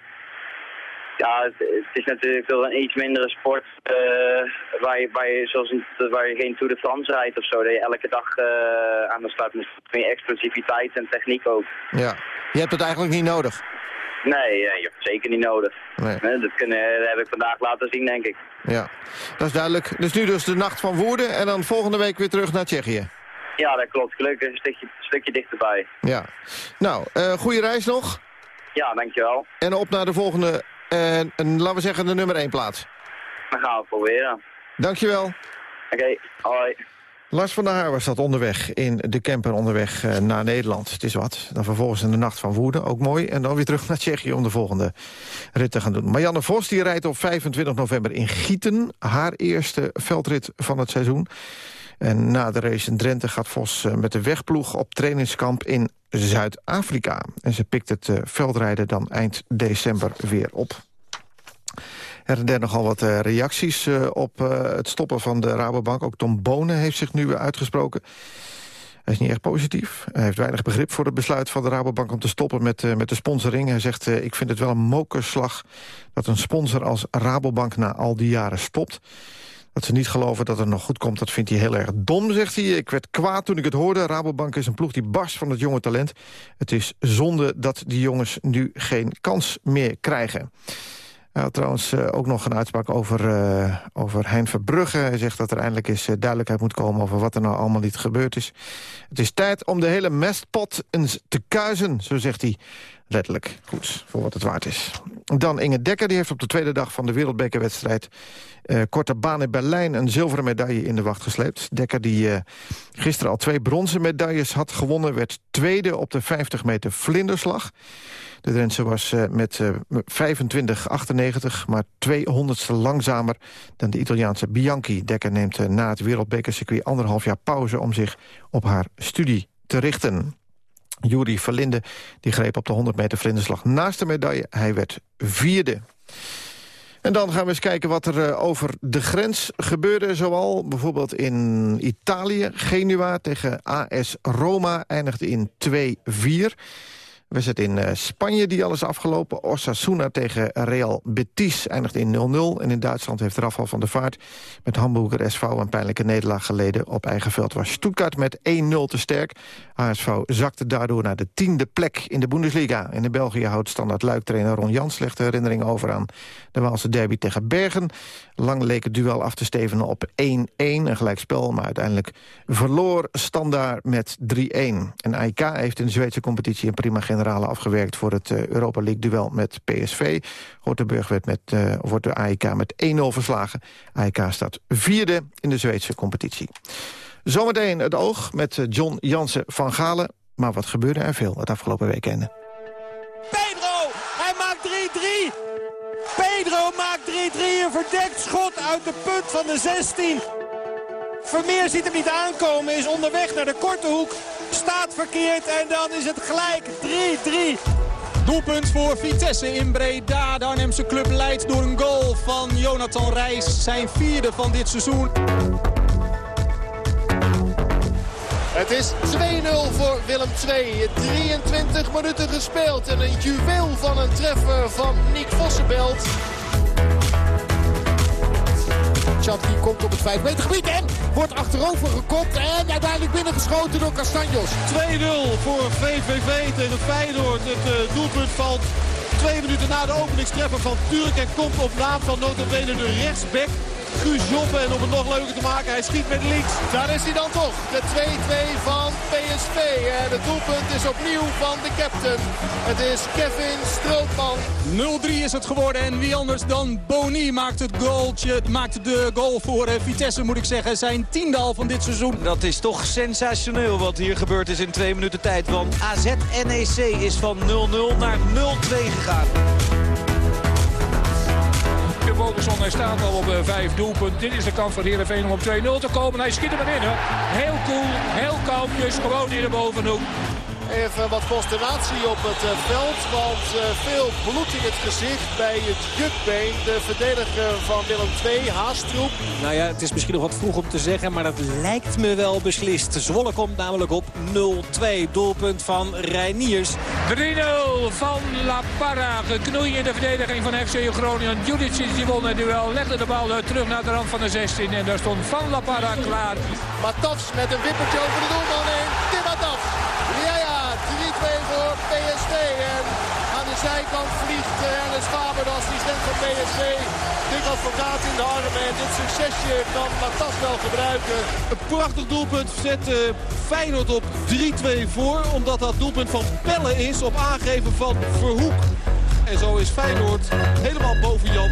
ja, het, het is natuurlijk wel een iets mindere sport eh, waar, je, waar, je, zoals waar je geen Tour de France rijdt of zo. Dat je elke dag eh, aan de start moet. Meer explosiviteit en techniek ook. Ja. Je hebt het eigenlijk niet nodig. Nee, eh, je hebt het zeker niet nodig. Nee. Dat, kunnen, dat heb ik vandaag laten zien, denk ik. Ja, dat is duidelijk. Dus nu dus de nacht van Woerden en dan volgende week weer terug naar Tsjechië. Ja, dat klopt. Gelukkig een stukje, stukje dichterbij. Ja. Nou, eh goede reis nog. Ja, dankjewel. En op naar de volgende, en, laten we zeggen, de nummer 1 plaats. Dan gaan we proberen. Dankjewel. Oké, hoi. Lars van der Haar was dat onderweg in de camper onderweg eh, naar Nederland. Het is wat. Dan vervolgens in de nacht van Woerden, ook mooi. En dan weer terug naar Tsjechië om de volgende rit te gaan doen. Marianne Vos die rijdt op 25 november in Gieten. Haar eerste veldrit van het seizoen. En na de race in Drenthe gaat Vos eh, met de wegploeg op trainingskamp in Zuid-Afrika. En ze pikt het eh, veldrijden dan eind december weer op. Er zijn nogal wat eh, reacties op het stoppen van de Rabobank. Ook Tom Bonen heeft zich nu uitgesproken. Hij is niet echt positief. Hij heeft weinig begrip voor het besluit van de Rabobank om te stoppen met, met de sponsoring. Hij zegt, ik vind het wel een mokerslag dat een sponsor als Rabobank na al die jaren stopt. Dat ze niet geloven dat het nog goed komt, dat vindt hij heel erg dom, zegt hij. Ik werd kwaad toen ik het hoorde. Rabobank is een ploeg die barst van het jonge talent. Het is zonde dat die jongens nu geen kans meer krijgen. Had trouwens uh, ook nog een uitspraak over, uh, over Hein Verbrugge. Hij zegt dat er eindelijk eens uh, duidelijkheid moet komen... over wat er nou allemaal niet gebeurd is. Het is tijd om de hele mestpot eens te kuisen, zo zegt hij. Letterlijk. Goed, voor wat het waard is. Dan Inge Dekker, die heeft op de tweede dag van de wereldbekerwedstrijd... korte baan in Berlijn een zilveren medaille in de wacht gesleept. Dekker, die gisteren al twee bronzen medailles had gewonnen... werd tweede op de 50 meter vlinderslag. De Drentse was uh, met uh, 25,98, maar 200ste langzamer dan de Italiaanse Bianchi. Dekker neemt uh, na het wereldbekercircuit anderhalf jaar pauze... om zich op haar studie te richten. Juri Verlinde die greep op de 100 meter vlinderslag naast de medaille. Hij werd vierde. En dan gaan we eens kijken wat er uh, over de grens gebeurde. Zoal bijvoorbeeld in Italië. Genua tegen AS Roma eindigde in 2-4. We zitten in uh, Spanje, die alles afgelopen. Osasuna tegen Real Betis eindigt in 0-0. En in Duitsland heeft Rafael van der Vaart met Hamburger SV... een pijnlijke nederlaag geleden. Op eigen veld was Stuttgart met 1-0 te sterk. HSV zakte daardoor naar de tiende plek in de Bundesliga. In de België houdt standaard luiktrainer Ron Jans slechte herinneringen over aan de Waalse derby tegen Bergen. Lang leek het duel af te stevenen op 1-1, een gelijkspel... maar uiteindelijk verloor standaard met 3-1. En AIK heeft in de Zweedse competitie een prima afgewerkt... voor het uh, Europa League-duel met PSV. Rotenburg werd met, wordt door AIK met 1-0 verslagen. AIK staat vierde in de Zweedse competitie. Zometeen het oog met eh, John Jansen van Galen. Maar wat gebeurde er veel het afgelopen weekend? Pedro, hij maakt 3-3. Pedro maakt 3-3, een verdekt schot uit de punt van de 16. Vermeer ziet hem niet aankomen, is onderweg naar de korte hoek. Staat verkeerd en dan is het gelijk 3-3. Doelpunt voor Vitesse in Breda. De Arnhemse club leidt door een goal van Jonathan Reis. Zijn vierde van dit seizoen. Het is 2-0 voor Willem II. 23 minuten gespeeld en een juweel van een treffer van Nick Vossenbelt. Chatki komt op het 5 meter gebied en wordt achterover gekopt en uiteindelijk binnengeschoten door Castanjos. 2-0 voor VVV tegen Feyenoord. Het uh, doelpunt valt twee minuten na de openingstreffer van Turk en komt op naam van notabene de rechtsback Guus. En om het nog leuker te maken, hij schiet met links. Daar is hij dan toch. De 2-2 van PSV. En het doelpunt is opnieuw van de captain. Het is Kevin Strootman. 0-3 is het geworden. En wie anders dan Boni maakt het goaltje. Maakt de goal voor eh, Vitesse, moet ik zeggen. Zijn tiende al van dit seizoen. Dat is toch sensationeel wat hier gebeurd is in twee minuten tijd. Want AZ-NEC is van 0-0 naar 0-2 gegaan. Bogerson hij staat al op uh, vijf doelpunten. Dit is de kans van Heerenveen om op 2-0 te komen. Hij schiet er maar in. Hè. Heel cool, heel kalmpjes, gewoon in de bovenhoek. Even wat consternatie op het uh, veld. Want uh, veel bloed in het gezicht bij het jukbeen. De verdediger van Willem II, Haastroep. Nou ja, het is misschien nog wat vroeg om te zeggen. Maar dat lijkt me wel beslist. Zwolle komt namelijk op 0-2. Doelpunt van Reiniers. 3-0 van La Parra. Geknoei in de verdediging van FC Groningen. Judicic die won het duel. Legde de bal terug naar de rand van de 16. En daar stond Van La Parra klaar. Matas met een wippertje over de doelman heen. Tim Matas. PSV. En aan de zijkant vliegt Ernest Faber, de assistent van PSV. Dik advocaat in de armen. En dit succesje kan Matas wel gebruiken. Een prachtig doelpunt zet uh, Feyenoord op 3-2 voor. Omdat dat doelpunt van Pelle is op aangeven van Verhoek. En zo is Feyenoord helemaal boven Jan.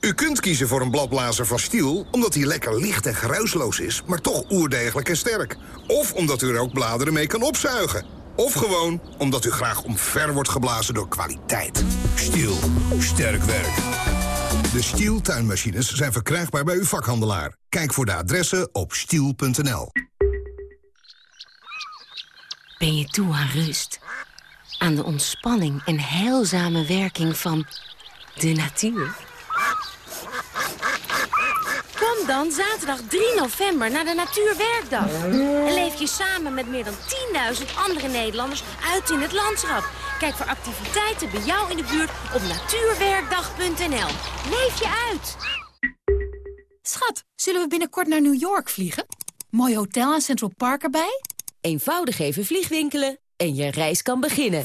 U kunt kiezen voor een bladblazer van Stiel omdat hij lekker licht en geruisloos is, maar toch oerdegelijk en sterk. Of omdat u er ook bladeren mee kan opzuigen. Of gewoon omdat u graag omver wordt geblazen door kwaliteit. Stiel. Sterk werk. De Stiel tuinmachines zijn verkrijgbaar bij uw vakhandelaar. Kijk voor de adressen op stiel.nl. Ben je toe aan rust? Aan de ontspanning en heilzame werking van de natuur? Kom dan zaterdag 3 november naar de Natuurwerkdag. En leef je samen met meer dan 10.000 andere Nederlanders uit in het landschap. Kijk voor activiteiten bij jou in de buurt op natuurwerkdag.nl. Leef je uit! Schat, zullen we binnenkort naar New York vliegen? Mooi hotel en Central Park erbij? Eenvoudig even vliegwinkelen en je reis kan beginnen.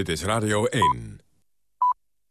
Dit is Radio 1.